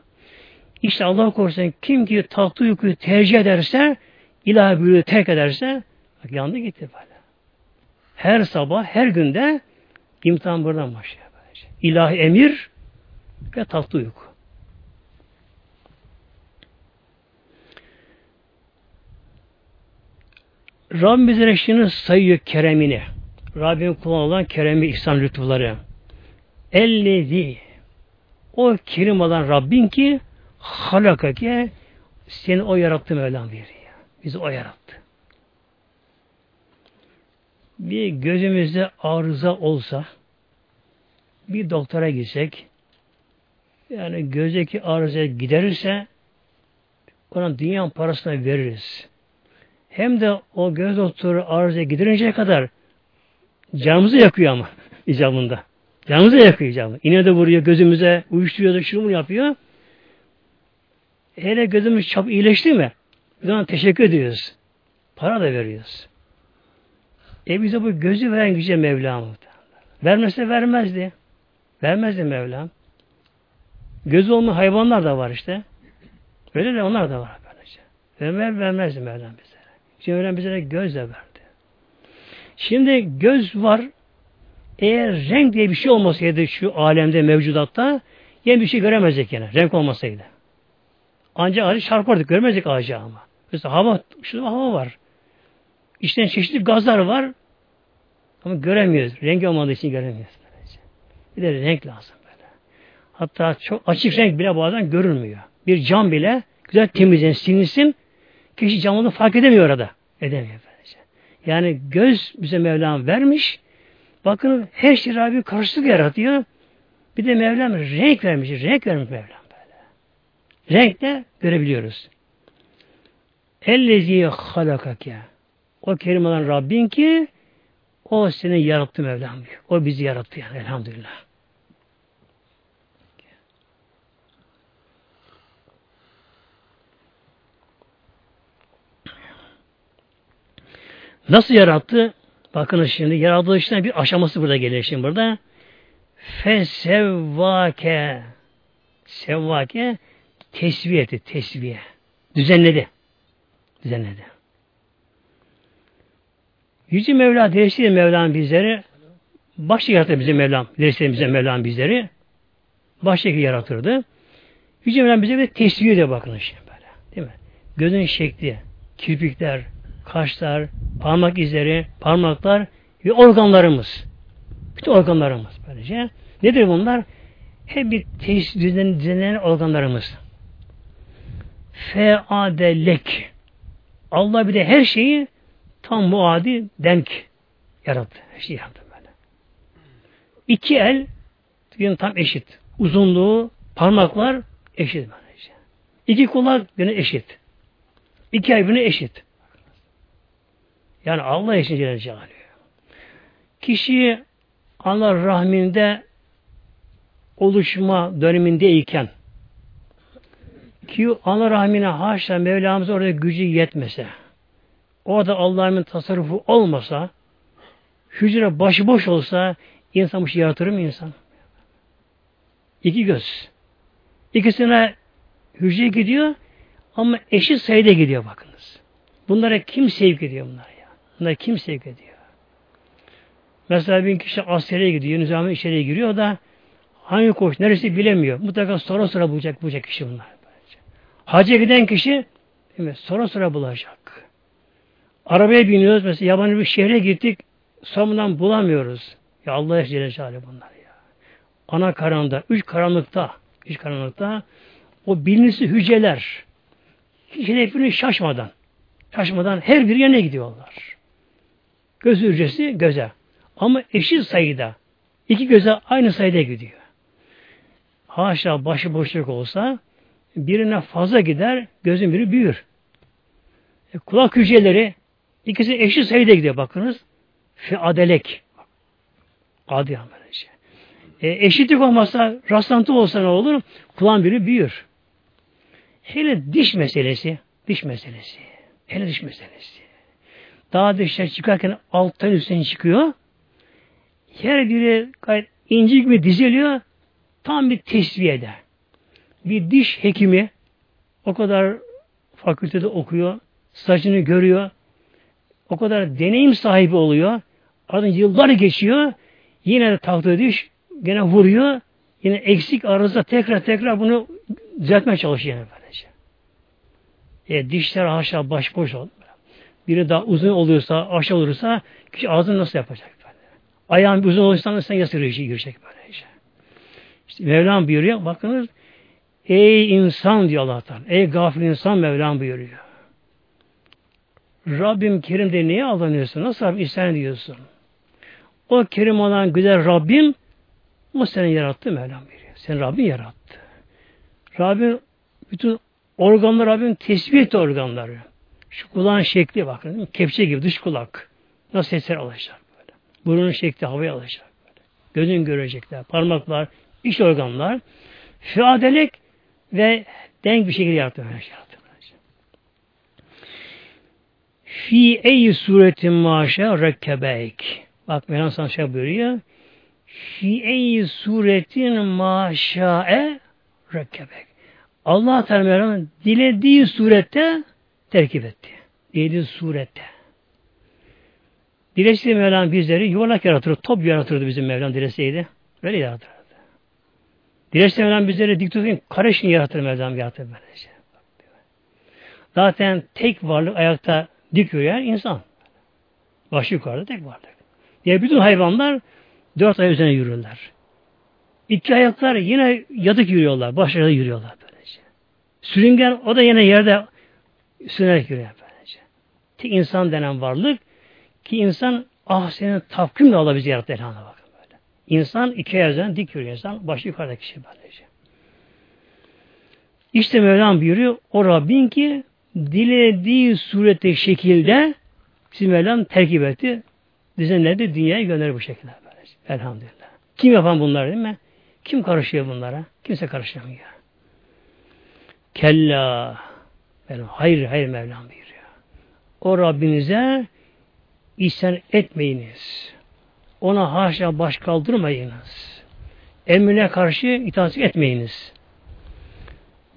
İşte Allah korusun kim ki tatlı uykuyu tercih ederse ilahi buyruğu terk ederse bak yandı gitti böyle. Her sabah, her günde imtihan buradan başlıyor. Böylece. İlahi emir ve tatlı uyku. Rabbim bize şimdi sayıyor keremini. Rabbim kullanılan keremi, ihsan lütufları. Ellezi o kerim olan Rabbin ki halakake seni o yarattı Mevlam buyuruyor. Bizi o yarattı. Bir gözümüzde arıza olsa bir doktora gitsek yani gözdeki arıza giderirse ona dünya parasını veririz. Hem de o göz doktoru arıza giderinceye kadar canımızı yakıyor ama icabında. Canımızı yakıyor icabında. İğne de vuruyor gözümüze, uyuşturuyor da şunu yapıyor. Hele gözümüz çap iyileşti mi? Biz ona teşekkür ediyoruz. Para da veriyoruz. E bize bu gözü veren güce Mevlam. Vermese vermezdi. Vermezdi Mevlam. Gözü olmayan hayvanlar da var işte. Öyle de onlar da var. Böylece. Vermez, vermezdi Mevlam bize. Şimdi Mevlam bize de göz de verdi. Şimdi göz var. Eğer renk diye bir şey olmasaydı şu alemde mevcudatta yine bir şey göremezdik yine. Renk olmasaydı. Ancak ağacı çarpardık. Görmezdik ağacı ama. Mesela hava, şu hava var. İçten çeşitli gazlar var. Ama göremiyoruz. Rengi olmadığı için göremiyoruz. Bir de renk lazım böyle. Hatta çok açık renk bile bazen görülmüyor. Bir cam bile güzel temizlensin, silinsin. Kişi camını fark edemiyor orada. Edemiyor böylece. Yani göz bize Mevlam vermiş. Bakın her şey Rabbi karşılık yaratıyor. Bir de Mevlam renk vermiş. Renk vermiş Mevlam böyle. Renkle görebiliyoruz. Ellezi halakake. O kerim olan Rabbin ki o seni yarattı Mevlam. O bizi yarattı yani elhamdülillah. Nasıl yarattı? Bakın şimdi yaratılışına bir aşaması burada geliyor şimdi burada. Fesevvake sevvake tesviye etti, tesviye. Düzenledi. Düzenledi. Yüce Mevla dersiyle Mevlam bizleri başta yarattı bize Mevlam. Dersiyle bize Mevlam bizleri başta yaratırdı. Yüce Mevlam bize bir tesviye de bakın şimdi böyle. Değil mi? Gözün şekli, kirpikler, kaşlar, parmak izleri, parmaklar ve organlarımız. Bütün organlarımız böylece. Nedir bunlar? Hep bir düzen, düzenlenen organlarımız. Feadelek. Allah bir de her şeyi tam muadi denk yarattı. Her şeyi yarattı böyle. İki el yine tam eşit. Uzunluğu, parmaklar eşit böylece. İki kulak yine eşit. İki ay birbirine eşit. Yani Allah için Celle Celaluhu. Kişi Allah rahminde oluşma dönemindeyken ki Allah rahmine haşa Mevlamız orada gücü yetmese o da Allah'ın tasarrufu olmasa hücre başıboş olsa insan bu şey yaratır mı insan? İki göz. İkisine hücre gidiyor ama eşit sayıda gidiyor bakınız. Bunlara kim sevk ediyor bunlar ya? Bunlara kim sevk ediyor? Mesela bir kişi askere gidiyor, nizami içeriye giriyor da hangi koş, neresi bilemiyor. Mutlaka sonra sonra bulacak, bulacak kişi bunlar. Hacca giden kişi mi, sonra sonra bulacak. Arabaya biniyoruz mesela yabancı bir şehre gittik sonundan bulamıyoruz. Ya Allah Celle Celaluhu bunlar ya. Ana karanlıkta, üç karanlıkta, üç karanlıkta o bilinisi hücreler kişinin hiçbirini şaşmadan şaşmadan her bir yerine gidiyorlar. Göz hücresi göze. Ama eşit sayıda. iki göze aynı sayıda gidiyor. Haşa başı boşluk olsa birine fazla gider, gözün biri büyür. E, kulak hücreleri ikisi eşit sayıda gidiyor bakınız. Fi adelek. Adi böylece. E, eşitlik olmazsa, rastlantı olsa ne olur? Kulağın biri büyür. Hele diş meselesi, diş meselesi. Hele diş meselesi. Daha dışarı çıkarken alttan üstten çıkıyor. Her biri gayet ince gibi diziliyor. Tam bir tesviyede. Bir diş hekimi o kadar fakültede okuyor. Saçını görüyor. O kadar deneyim sahibi oluyor. Aradan yıllar geçiyor. Yine de taktığı diş gene vuruyor. Yine eksik arıza tekrar tekrar bunu düzeltmeye çalışıyor yani böylece. E, dişler aşağı başboş oldu. Biri daha uzun oluyorsa, aşağı olursa kişi ağzını nasıl yapacak böyle? Ayağın uzun olursa sen yasır girecek böylece. İşte Mevlam buyuruyor. Bakınız ey insan diyor Allah'tan. Ey gafil insan Mevlam buyuruyor. Rabbim Kerim de niye aldanıyorsun? Nasıl Rabbim isyan diyorsun? O Kerim olan güzel Rabbim o seni yarattı Mevlam buyuruyor. Sen Rabbin yarattı. Rabbin bütün organlar Rabbin tesbih organları. Şu kulağın şekli bakın. Kepçe gibi dış kulak. Nasıl sesler alacak böyle. Burunun şekli havaya alacak böyle. Gözün görecekler. Parmaklar, iç organlar. Fiadelik ve denk bir şekilde yarattı. yarattı. Fi ey suretin maşa rekkebeyk. Bak Mevlam sana şey buyuruyor. Fi ey suretin maşa'e rekkebek. Allah Teala dilediği surette terkip etti. Dilediği surette. Dileseydi Mevlam bizleri yuvarlak yaratırdı, top yaratırdı bizim Mevlam dileseydi. Böyle yaratırdı. Dileseydi Mevlam bizleri dik tutayım, kare şini yaratır Mevlam yaratır böylece. Zaten tek varlık ayakta dik yürüyen insan. Başı yukarıda tek varlık. Diğer bütün hayvanlar dört ay üzerine yürürler. İki ayaklar yine yadık yürüyorlar. Başlarında yürüyorlar böylece. Sürüngen o da yine yerde sürünerek yürüyor böylece. Tek insan denen varlık ki insan ah senin tafkimle Allah bizi yarattı elhamdülillah. İnsan iki yerden dik yürüyor insan. Başı yukarıda kişi böylece. İşte Mevlam buyuruyor o Rabbin ki dilediği surette şekilde bizim Mevlam terkip etti. Düzenledi dünyaya gönderir bu şekilde. Böylece. Elhamdülillah. Kim yapan bunlar değil mi? Kim karışıyor bunlara? Kimse karışamıyor. Kella. Mevlam, hayır hayır Mevlam buyuruyor. O Rabbinize isyan etmeyiniz. Ona haşa baş kaldırmayınız. Emrine karşı itaat etmeyiniz.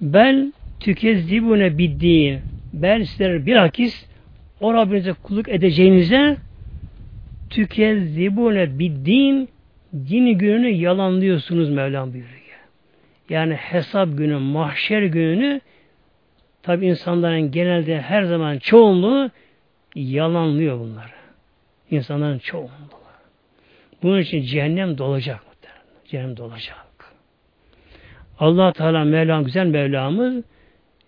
Bel tükezzibune biddiğin. Bel sizler bilakis o Rabbinize kulluk edeceğinize tükezzibune biddiğin Dini gününü yalanlıyorsunuz Mevlam buyuruyor. Yani hesap günü, mahşer gününü tabi insanların genelde her zaman çoğunluğu yalanlıyor bunları. İnsanların çoğunluğu. Bunun için cehennem dolacak. Cehennem dolacak. allah Teala Mevlam, güzel Mevlamız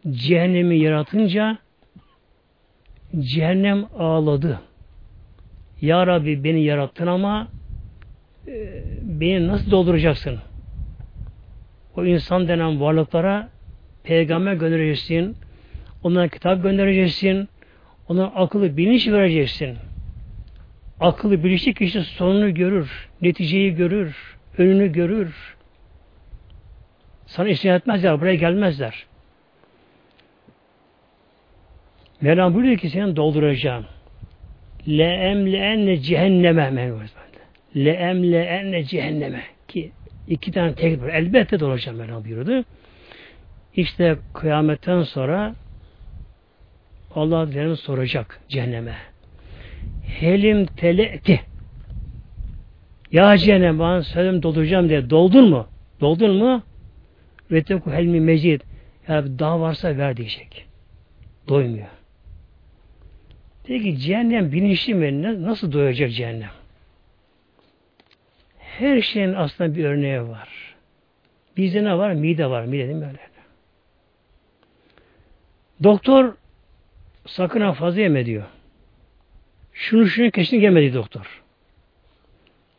cehennemi yaratınca cehennem ağladı. Ya Rabbi beni yarattın ama e, beni nasıl dolduracaksın? O insan denen varlıklara peygamber göndereceksin, onlara kitap göndereceksin, onlara akıllı bilinç vereceksin. Akıllı bilinçli kişi sonunu görür, neticeyi görür, önünü görür. Sana isyan etmezler, buraya gelmezler. Mevlam buyuruyor ki seni dolduracağım. Le emle enne cehenneme menvuz le emle enne cehenneme ki iki tane tekbir elbette dolacağım Mevlam buyurdu. İşte kıyametten sonra Allah Teala soracak cehenneme. Helim tele'ti ya cehennem bana söyledim dolduracağım diye doldun mu? Doldun mu? Ve teku helmi mecid ya daha varsa ver diyecek. Doymuyor. Peki cehennem bilinçli mi? Nasıl doyacak cehennem? Her şeyin aslında bir örneği var. Bizde ne var? Mide var. Mide değil mi öyle? Doktor sakın ha fazla yeme diyor. Şunu şunu kesin yemedi doktor.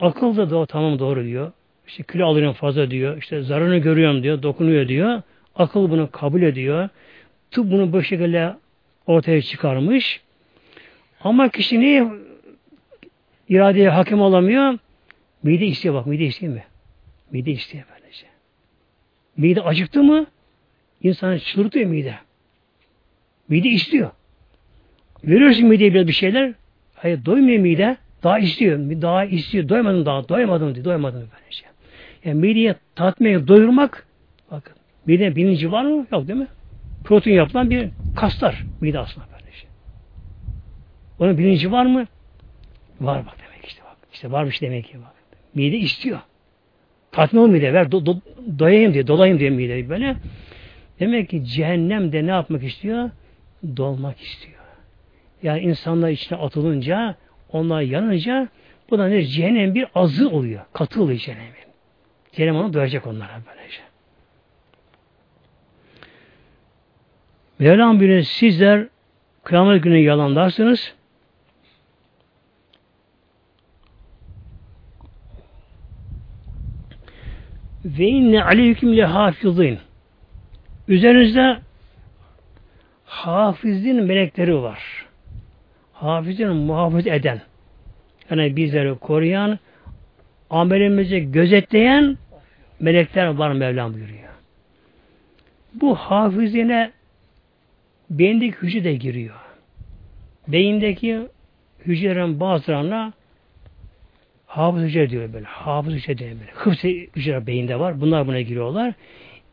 Akıl da doğru, tamam doğru diyor. İşte kilo alıyorum fazla diyor. İşte zararını görüyorum diyor. Dokunuyor diyor. Akıl bunu kabul ediyor. Tıp bunu bu şekilde ortaya çıkarmış. Ama kişi niye iradeye hakim olamıyor? Mide istiyor bak, mide istiyor mi? Mide istiyor böylece. Mide acıktı mı insanı çıldırtıyor mide. Mide istiyor. Veriyorsun mideye biraz bir şeyler, hayır doymuyor mide, daha istiyor. Daha istiyor. Doymadım daha, doymadım diyor, doymadım böylece. Yani mideye tatmaya doyurmak, bakın, mide bilinci var mı? Yok değil mi? Protein yapılan bir kaslar mide aslında böylece. Onun bilinci var mı? Var bak demek işte bak. İşte varmış demek ki. Bak. Mide istiyor. Tatmin mide ver. Do, do, doyayım diye, dolayım diye mide böyle. Demek ki cehennem de ne yapmak istiyor? Dolmak istiyor. Yani insanlar içine atılınca, onlar yanınca bu da ne? Cehennem bir azı oluyor. Katı oluyor cehennemin. Cehennem onu doyacak onlara böylece. Mevlam buyuruyor sizler kıyamet günü yalanlarsınız. Ve inne aleyküm le hafizin. Üzerinizde hafizin melekleri var. Hafizin muhafız eden. Yani bizleri koruyan, amelimizi gözetleyen melekler var Mevlam buyuruyor. Bu hafizine beyindeki hücre de giriyor. Beyindeki hücrelerin bazılarına hafız hücre diyor böyle. Hafız hücre diyor böyle. Hıfz hücre beyinde var. Bunlar buna giriyorlar.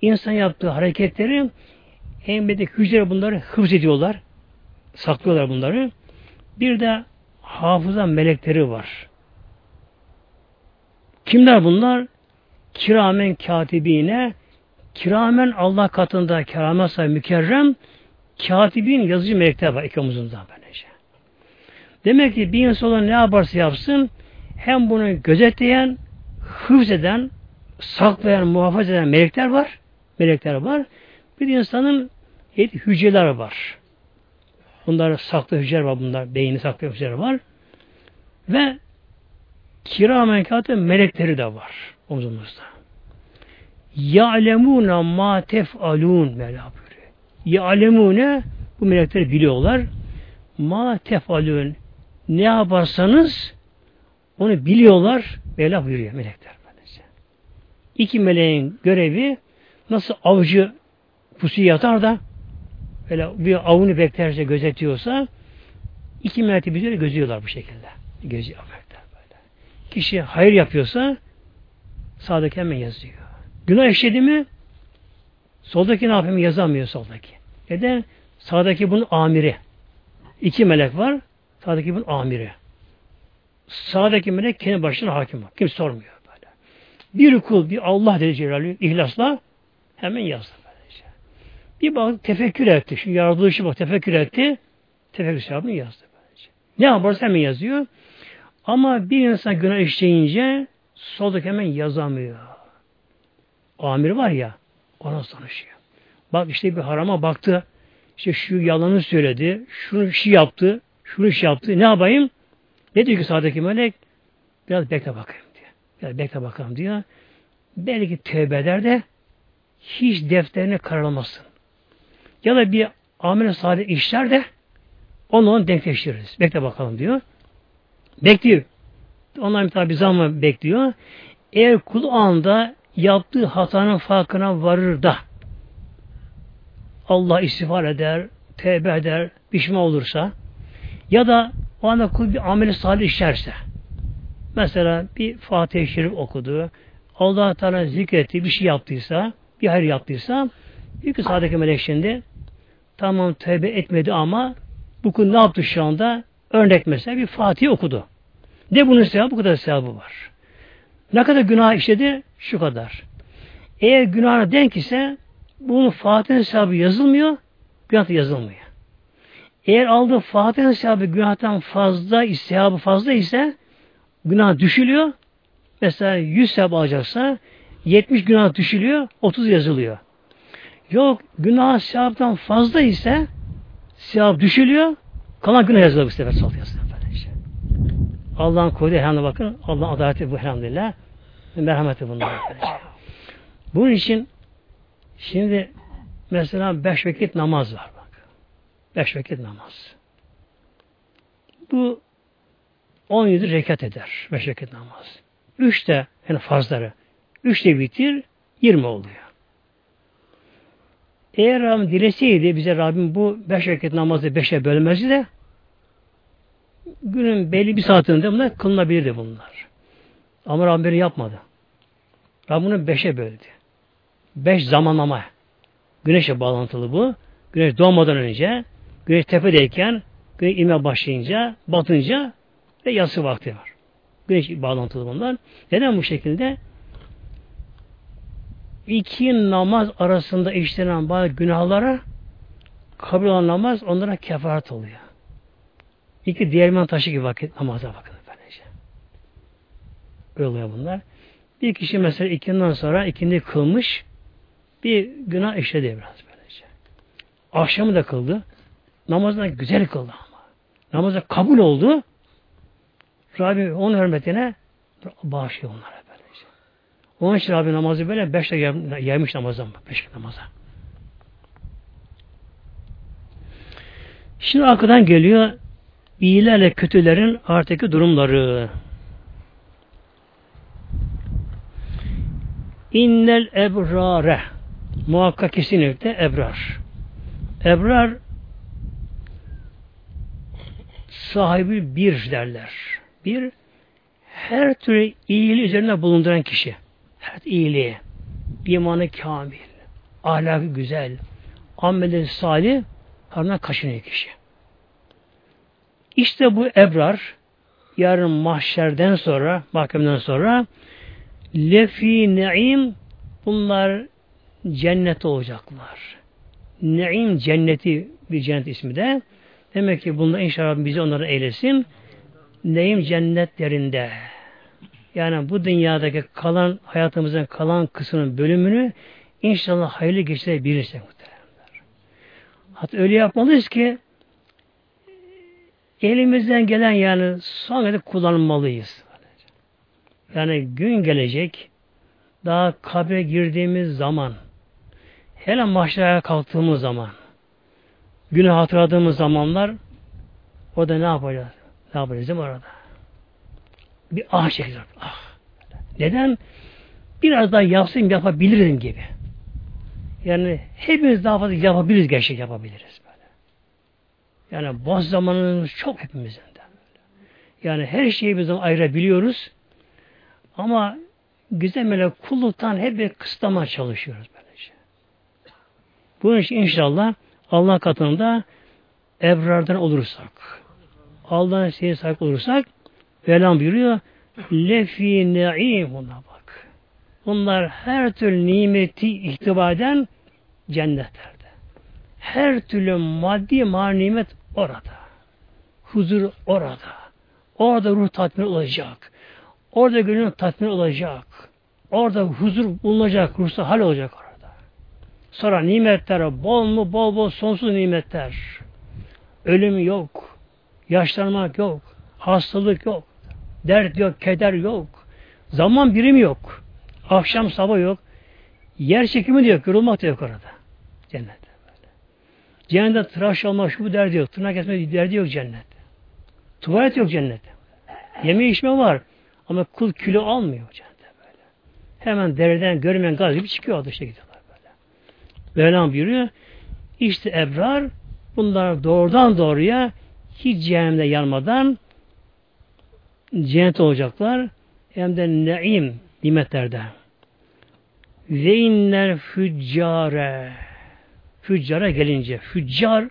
İnsan yaptığı hareketleri hem beyindeki hücre bunları hıfz ediyorlar. Saklıyorlar bunları. Bir de hafıza melekleri var. Kimler bunlar? Kiramen katibine kiramen Allah katında keramet sahibi mükerrem katibin yazıcı melekler var iki omuzunda böylece. Demek ki bir insan ne yaparsa yapsın hem bunu gözetleyen, hıfz eden, saklayan, muhafaza eden melekler var. Melekler var. Bir insanın hücreler var. Bunlar saklı hücreler var bunlar. Beyni saklı hücreler var. Ve kiramen katı melekleri de var omzumuzda. Ya'lemûne mâ tef'alûn Mevla buyuruyor. Ya'lemûne bu melekleri biliyorlar. Ma tef'alûn ne yaparsanız onu biliyorlar. Mevla buyuruyor melekler. Böylece. İki meleğin görevi nasıl avcı pusu yatar da böyle bir avını beklerse gözetiyorsa iki melekti bizleri gözüyorlar bu şekilde. Gözüyor böyle. Kişi hayır yapıyorsa sağdaki hemen yazıyor. Günah işledi mi soldaki ne yapayım yazamıyor soldaki. Neden? Sağdaki bunun amiri. İki melek var. Sağdaki bunun amiri. Sağdaki melek kendi başına hakim var. Kim sormuyor böyle. Bir kul bir Allah dedi Celalü ihlasla hemen yazdı. Bir bak tefekkür etti. Şu yaratılışı bak tefekkür etti. Tefekkür sahabını yazdı. Böylece. Ne yaparsa hemen yazıyor. Ama bir insan günah işleyince soldaki hemen yazamıyor. Amir var ya ona konuşuyor. Bak işte bir harama baktı. İşte şu yalanı söyledi. Şunu şey yaptı. Şunu şey yaptı. Ne yapayım? Ne diyor ki sağdaki melek? Biraz bekle bakayım diyor. Biraz bekle bakalım diyor. Belki tövbe eder de hiç defterine kararlamasın. Ya da bir amel salih işler de onu onu denkleştiririz. Bekle bakalım diyor. Bekliyor. Onlar tabi zaman bekliyor. Eğer kul anda yaptığı hatanın farkına varır da Allah istiğfar eder, tevbe eder, pişman olursa ya da o anda kul bir ameli salih işlerse mesela bir Fatih-i Şerif okudu, Allah Teala zikretti, bir şey yaptıysa, bir hayır yaptıysa diyor ki sağdaki melek şimdi tamam tevbe etmedi ama bu kul ne yaptı şu anda? Örnek mesela bir Fatih okudu. Ne bunun sevabı? Bu kadar sevabı var. Ne kadar günah işledi? Şu kadar. Eğer günahına denk ise bunun Fatiha'nın sevabı yazılmıyor, günah yazılmıyor. Eğer aldığı Fatiha'nın sevabı günahtan fazla, sevabı fazla ise günah düşülüyor. Mesela 100 sevap alacaksa 70 günah düşülüyor, 30 yazılıyor. Yok, günah sevaptan fazla ise sevap düşülüyor, kalan günah yazılıyor bu sefer salt yazılıyor. Allah'ın koyduğu elhamdülillah bakın. Allah'ın adaleti bu elhamdülillah. Merhameti bunlar. Bunun için şimdi mesela beş vakit namaz var bak. Beş vakit namaz. Bu 17 rekat eder. Beş vakit namaz. Üç de yani farzları. Üç de bitir. Yirmi oluyor. Eğer Rabbim dileseydi bize Rabbim bu beş vakit namazı beşe bölmezdi de günün belli bir saatinde bunlar kılınabilirdi bunlar. Ama Rabbim yapmadı. Rabbim beşe böldü. Beş zamanlama. Güneşe bağlantılı bu. Güneş doğmadan önce, güneş tepedeyken, güneş inme başlayınca, batınca ve yatsı vakti var. Güneş bağlantılı bunlar. Neden bu şekilde? İki namaz arasında işlenen bazı günahlara kabul olan namaz onlara kefaret oluyor. İki diğermen taşı gibi vakit namaza bakın. Böylece. Böyle oluyor bunlar. Bir kişi mesela ikinden sonra ikindi kılmış bir günah işledi biraz böylece. Akşamı da kıldı. Namazını güzel kıldı ama. Namazı kabul oldu. Rabbim onun hürmetine bağışlıyor onlara. Onun için Rabbim namazı böyle beşte yaymış namazdan. Beş namaza. Şimdi arkadan geliyor iyilerle kötülerin artık durumları. İnnel ebrare muhakkak kesinlikle ebrar. Ebrar sahibi bir derler. Bir her türlü iyiliği üzerine bulunduran kişi. Her iyiliği. imanı kamil. Ahlakı güzel. Ameli salih karnına kaşınıyor kişi. İşte bu ebrar yarın mahşerden sonra, mahkemeden sonra lefi ne'im bunlar cennet olacaklar. Ne'im cenneti bir cennet ismi de. Demek ki bunda inşallah bizi onları eylesin. Ne'im cennetlerinde. Yani bu dünyadaki kalan hayatımızın kalan kısmının bölümünü inşallah hayırlı geçirebilirsek muhteremler. Hatta öyle yapmalıyız ki elimizden gelen yani son kadar kullanmalıyız. Yani gün gelecek daha kabre girdiğimiz zaman hele mahşere kalktığımız zaman günü hatırladığımız zamanlar o da ne yapacağız? Ne yapacağız değil orada? Bir ah çekeceğiz. Ah. Neden? Biraz daha yapsayım yapabilirim gibi. Yani hepimiz daha fazla yapabiliriz gerçek yapabiliriz böyle. Yani boş zamanımız çok hepimizin. Yani her şeyi bizden ayırabiliyoruz. Ama güzel böyle kulluktan hep bir kısıtlama çalışıyoruz böylece. Bunun için inşallah Allah katında ebrardan olursak, Allah'ın sevgi sahip olursak Velam buyuruyor lefi ne'im buna bak. Bunlar her türlü nimeti ihtibaden cennetlerde. Her türlü maddi manimet orada. Huzur orada. Orada ruh tatmin olacak. Orada gönül tatmin olacak. Orada huzur bulunacak, ruhsal hal olacak orada. Sonra nimetler bol mu bol bol sonsuz nimetler. Ölüm yok. Yaşlanmak yok. Hastalık yok. Dert yok, keder yok. Zaman birimi yok. Akşam sabah yok. Yer çekimi de yok. Yorulmak da yok orada. Cennette. Böyle. Cennette tıraş olmak şu bu derdi yok. Tırnak kesme derdi yok cennette. Tuvalet yok cennette. Yeme içme var. Ama kul kilo almıyor cennette böyle. Hemen dereden görmeyen gaz gibi çıkıyor dışta gidiyorlar böyle. Mevlam buyuruyor. İşte ebrar bunlar doğrudan doğruya hiç cehennemde yanmadan cennet olacaklar. Hem de neim nimetlerde. Ve inler füccare füccara gelince füccar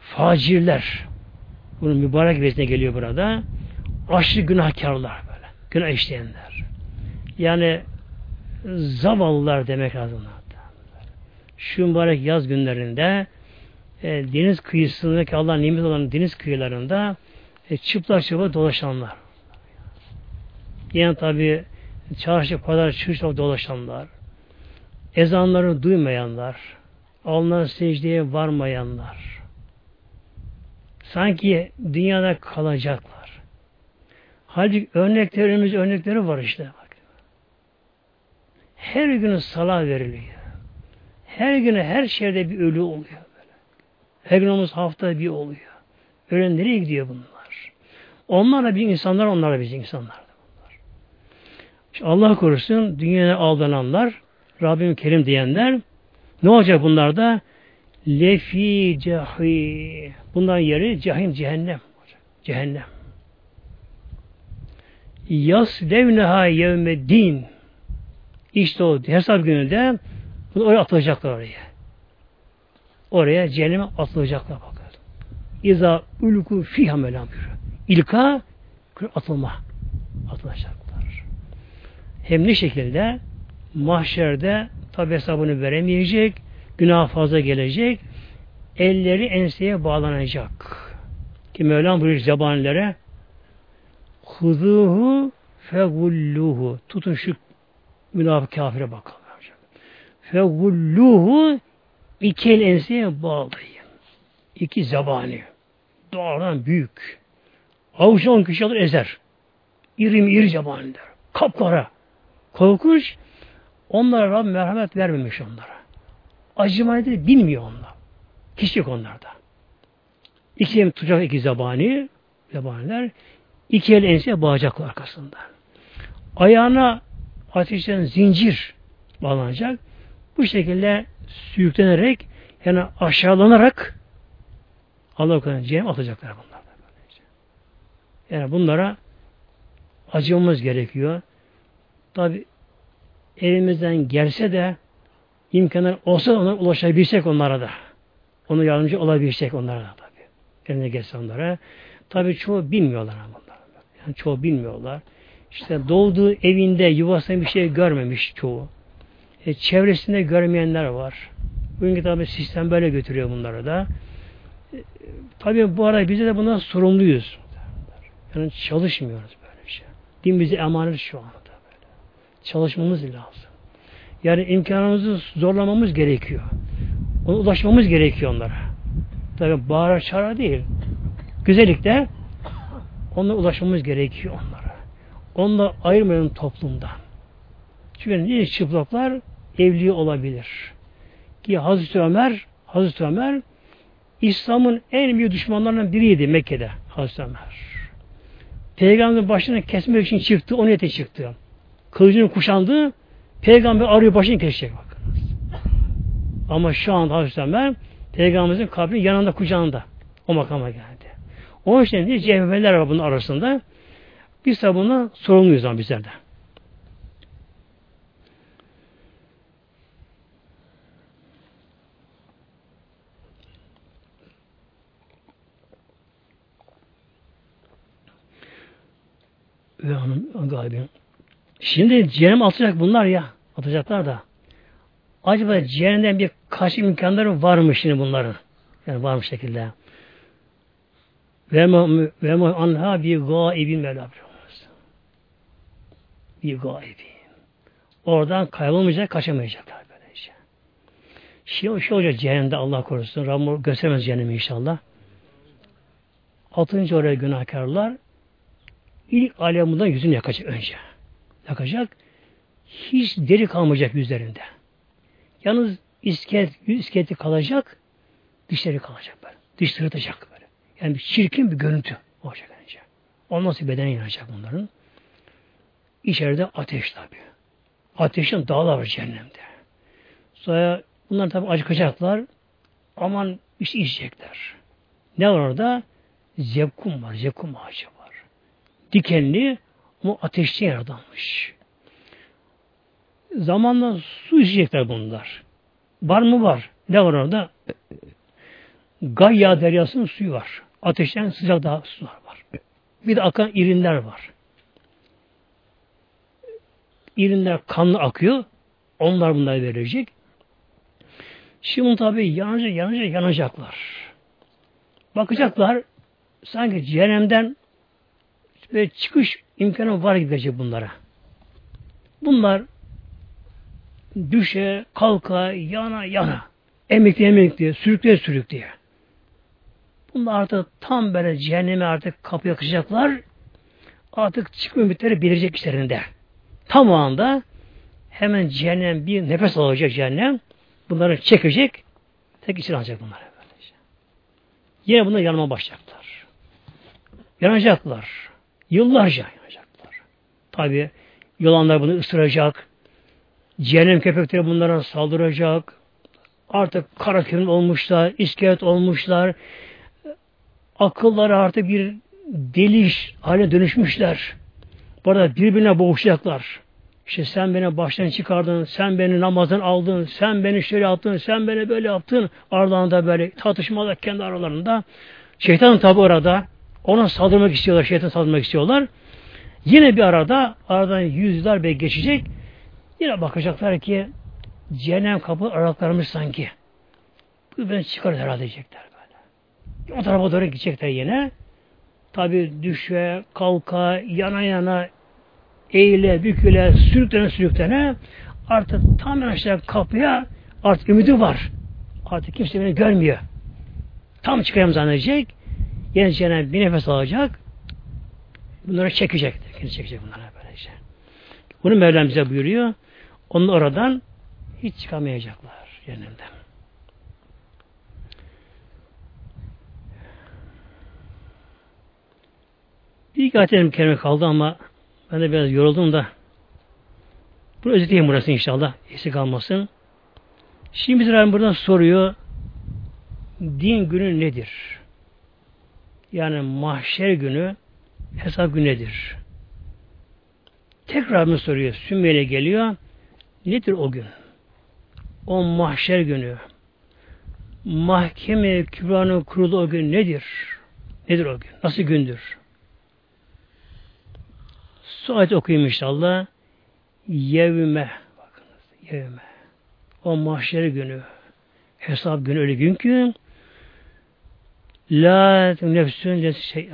facirler bunun mübarek vezine geliyor burada. Aşırı günahkarlar böyle. Günah işleyenler. Yani zavallılar demek lazım. Şu mübarek yaz günlerinde e, deniz kıyısındaki Allah nimet olan deniz kıyılarında e, çıplak çıplak dolaşanlar. Yani tabi çarşı pazar çırşıda dolaşanlar, ezanları duymayanlar, alnına secdeye varmayanlar, sanki dünyada kalacaklar. Halbuki örneklerimiz örnekleri var işte. Bak. Her gün sala veriliyor. Her gün her şerde bir ölü oluyor. Böyle. Her günümüz hafta bir oluyor. Ölen nereye gidiyor bunlar? Onlar da bir insanlar, onlar da biz insanlar. İşte Allah korusun dünyaya aldananlar, Rabbim Kerim diyenler ne olacak bunlar da? Lefi cehi. Bunların yeri cehim, cehennem. Cehennem. Yas levneha yevmeddin. İşte o hesap gününde bunu oraya atılacaklar oraya. Oraya cehenneme atılacaklar bakın. İza ulku fiha melam İlka atılma. Atılacaklar. Hem ne şekilde mahşerde tabi hesabını veremeyecek, günah fazla gelecek, elleri enseye bağlanacak. Ki Mevlam buyuruyor zabanilere Huzuhu fegulluhu tutun şu münafık kafire bakalım. Fegulluhu iki el enseye bağlayın. İki zabani. Doğrudan büyük. Avuçta on kişi alır ezer. İri mi iri zabaniler. Kapkara. Korkunç. Onlara Rabbim merhamet vermemiş onlara. Acımayı bilmiyor onlar. Hiç yok onlarda. İki el tutacak iki zabani, zabaniler. iki el enseye bağlayacaklar arkasından. Ayağına ateşten zincir bağlanacak. Bu şekilde sürüklenerek yani aşağılanarak Allah korusun cehennem atacaklar bunlar. Yani bunlara acımamız gerekiyor. Tabi elimizden gelse de imkanlar olsa ona ulaşabilsek onlara da. Onu yardımcı olabilsek onlara da tabi. Eline gelse onlara. Tabi çoğu bilmiyorlar bunlar. Yani çoğu bilmiyorlar. İşte doğduğu evinde yuvasında bir şey görmemiş çoğu. E, çevresinde görmeyenler var. Bugün tabi sistem böyle götürüyor bunları da. E, tabi bu arada bize de bundan sorumluyuz. Yani çalışmıyoruz böyle bir şey. Din bize emanet şu anda böyle. Çalışmamız lazım. Yani imkanımızı zorlamamız gerekiyor. Ona ulaşmamız gerekiyor onlara. Tabi bağıra çağıra değil. Güzellikle onlara ulaşmamız gerekiyor onlara. Onunla ayırmayalım toplumdan. Çünkü niye çıplaklar evli olabilir. Ki Hazreti Ömer Hazreti Ömer İslam'ın en büyük düşmanlarından biriydi Mekke'de Hazreti Ömer. Peygamberin başını kesmek için çıktı, o niyete çıktı. Kılıcını kuşandı, peygamber arıyor başını kesecek bakınız. Ama şu anda Hazreti peygamberimizin kabrinin yanında kucağında. O makama geldi. Onun için de cehveler var bunun arasında. Biz de buna sorumluyuz ama bizler. Ve. Şimdi cehennem atacak bunlar ya. Atacaklar da. Acaba cehennemden bir kaç imkanları var mı şimdi bunların? Yani var mı şekilde? Ve ma anha bir gaibin Mevla Bir gaibin. Oradan kaybolmayacak, kaçamayacaklar böylece. Şey, şey olacak cehennemde Allah korusun. Rabbim göstermez cehennemi inşallah. Altıncı oraya günahkarlar ilk alemından yüzünü yakacak önce. Yakacak. Hiç deri kalmayacak yüzlerinde. Yalnız iskelet, iskeleti kalacak, dişleri kalacak böyle. Diş sırıtacak böyle. Yani bir çirkin bir görüntü olacak önce. Ondan sonra bedene yanacak bunların. İçeride ateş tabi. Ateşin dağlar var cehennemde. Sonra bunlar tabi acıkacaklar. Aman işte içecekler. Ne var orada? Zevkum var. Zevkum ağacı var dikenli ama ateşli yaradanmış. Zamanla su içecekler bunlar. Var mı var? Ne var orada? Gayya deryasının suyu var. Ateşten sıcak daha sular var. Bir de akan irinler var. İrinler kanlı akıyor. Onlar bunları verecek. Şimdi tabi yanacak, yanacak, yanacaklar. Bakacaklar sanki cehennemden ve çıkış imkanı var gidecek bunlara. Bunlar düşe, kalka, yana, yana. Emekli emekli, sürükleye sürükleye. Bunlar artık tam böyle cehenneme artık kapı yakacaklar. Artık çıkma ümitleri belirecek işlerinde. Tam o anda hemen cehennem bir nefes alacak cehennem. Bunları çekecek. Tek içine alacak bunlar. Böylece. Yine bunlar yanma başlayacaklar. Yanacaklar. Yıllarca yanacaklar. Tabi yılanlar bunu ısıracak. Cehennem köpekleri bunlara saldıracak. Artık kara olmuşlar, iskelet olmuşlar. Akılları artık bir deliş hale dönüşmüşler. Burada birbirine boğuşacaklar. İşte sen beni baştan çıkardın, sen beni namazdan aldın, sen beni şöyle yaptın, sen beni böyle yaptın. Aralarında böyle tartışmalar kendi aralarında. Şeytan tabi orada Ona saldırmak istiyorlar, şeytan saldırmak istiyorlar. Yine bir arada, aradan yüzyıllar belki geçecek. Yine bakacaklar ki cehennem kapı aralıklarmış sanki. Bu beni çıkar herhalde diyecekler böyle. O tarafa doğru gidecekler yine. Tabi düşe, kalka, yana yana, eğile, büküle, sürüklene sürüklene artık tam aşağı kapıya artık ümidi var. Artık kimse beni görmüyor. Tam çıkayım zannedecek. Yine cenab bir nefes alacak. Bunları çekecek. Kendisi çekecek bunlara böylece. Bunu Mevlam bize buyuruyor. Onun oradan hiç çıkamayacaklar cehennemden. Bir iki ayet kelime kaldı ama ben de biraz yoruldum da bunu özetleyeyim burası inşallah. Eksik kalmasın. Şimdi bize buradan soruyor din günü nedir? Yani mahşer günü hesap günü nedir? Tekrar mı soruyor? Sümmeyle geliyor. Nedir o gün? O mahşer günü. Mahkeme kübranın kurulu o gün nedir? Nedir o gün? Nasıl gündür? Su ayet okuyayım inşallah. Yevme. Bakınız. Yevme. O mahşer günü. Hesap günü öyle gün ki La nefsün şey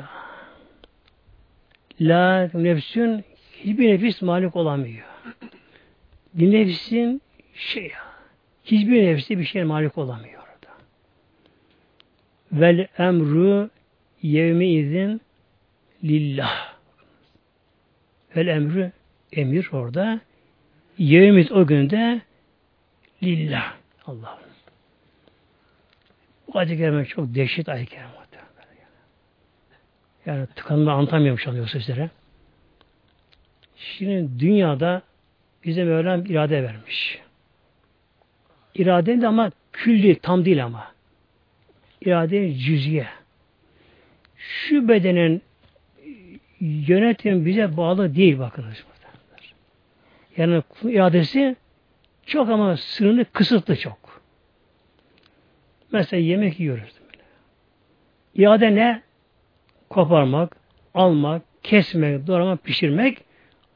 La nefsün hiçbir nefis malik olamıyor. Bir nefsin şey hiçbir nefsi bir şey malik olamıyor orada. Vel emru yevmi izin lillah. Vel emru emir orada. Yevmiz o günde lillah. Allah. Ayet kerime çok dehşet ayet kerime. Yani tıkanma anlatamıyorum şu an sizlere. Şimdi dünyada bize Mevlam irade vermiş. İrade de ama külli, tam değil ama. İrade cüziye. Şu bedenin yönetim bize bağlı değil bakınız. Yani iradesi çok ama sınırlı, kısıtlı çok. Mesela yemek yiyoruz. İrade ne? Koparmak, almak, kesmek, doğramak, pişirmek,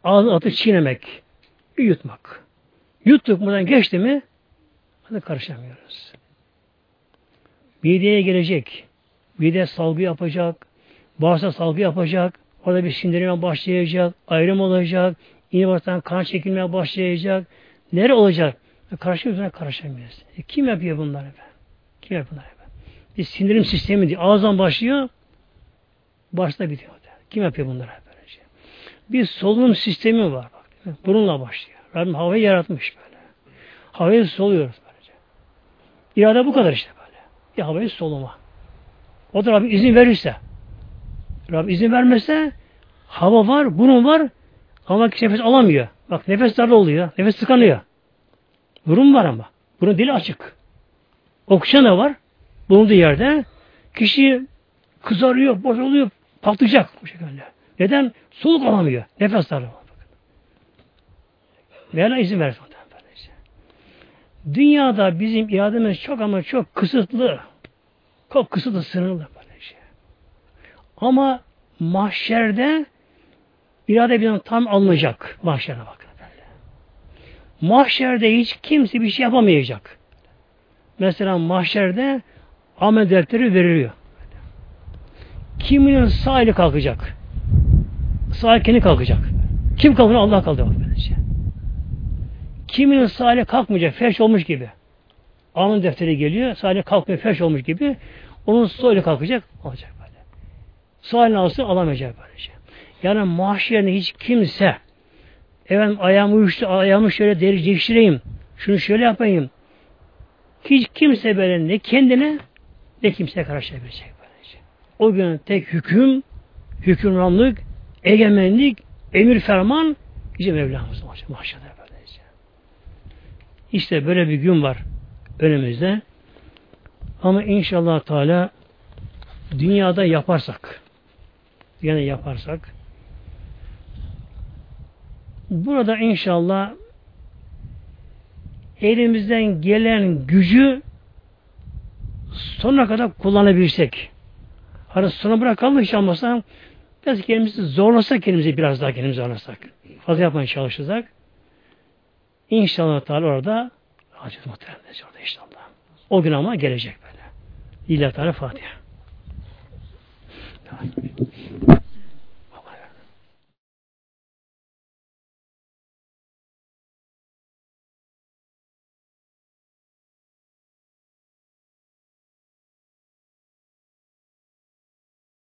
ağzı atıp çiğnemek, yutmak. Yuttuk buradan geçti mi hadi karışamıyoruz. Mideye gelecek. Mide salgı yapacak. Bağırsak salgı yapacak. Orada bir sindirime başlayacak. Ayrım olacak. İğne bağırsaktan kan çekilmeye başlayacak. Nere olacak? Karışamıyoruz. Karışamıyoruz. E, kim yapıyor bunları be? Yapıyor bunları be? Bir sindirim sistemi diye. Ağızdan başlıyor. Başta bitiyor. Kim yapıyor bunları böylece? Bir solunum sistemi var. Bak, Bununla başlıyor. Rabbim havayı yaratmış böyle. Havayı soluyoruz böylece. İrade bu kadar işte böyle. Bir havayı soluma. O da Rabbim izin verirse. Rabbim izin vermezse hava var, burun var ama kişi nefes alamıyor. Bak nefes darlı oluyor. Nefes tıkanıyor. Burun var ama. Burun dili açık. Oksijen de var. Bulunduğu yerde. Kişi kızarıyor, bozuluyor, patlayacak bu şekilde. Neden? Soluk alamıyor. Nefes darlığı. Mevla izin versin. Dünyada bizim irademiz çok ama çok kısıtlı. Çok kısıtlı, sınırlı. Böylece. Ama mahşerde irade bir tam alınacak. Mahşere bakın. Mahşerde hiç kimse bir şey yapamayacak. Mesela mahşerde amel defteri veriliyor. Kiminin sağ eli kalkacak. Sağ elini kalkacak. Kim kalkıyor? Allah. Böylece. Kiminin sağ eli kalkmayacak. Feş olmuş gibi. Amel defteri geliyor. Sağ eli kalkmıyor. Feş olmuş gibi. Onun sol eli kalkacak. Olacak böyle. Sağ elini alsın alamayacak böylece. Yani mahşerine hiç kimse efendim ayağımı ayağımı şöyle deri değiştireyim. Şunu şöyle yapayım. Hiç kimse böyle ne kendine ne kimseye karışabilecek böylece. O gün tek hüküm, hükümranlık, egemenlik, emir ferman bizim Mevlamız olacak mahşerde böylece. İşte böyle bir gün var önümüzde. Ama inşallah Teala dünyada yaparsak yani yaparsak burada inşallah elimizden gelen gücü sonuna kadar kullanabilirsek Arası sona bırakalım hiç almasa biraz kendimizi zorlasak kendimizi biraz daha kendimizi zorlasak. Fazla yapmaya çalışırsak İnşallah Teala orada alacağız muhtemelen orada inşallah. O gün ama gelecek böyle. İlla Teala Fatiha.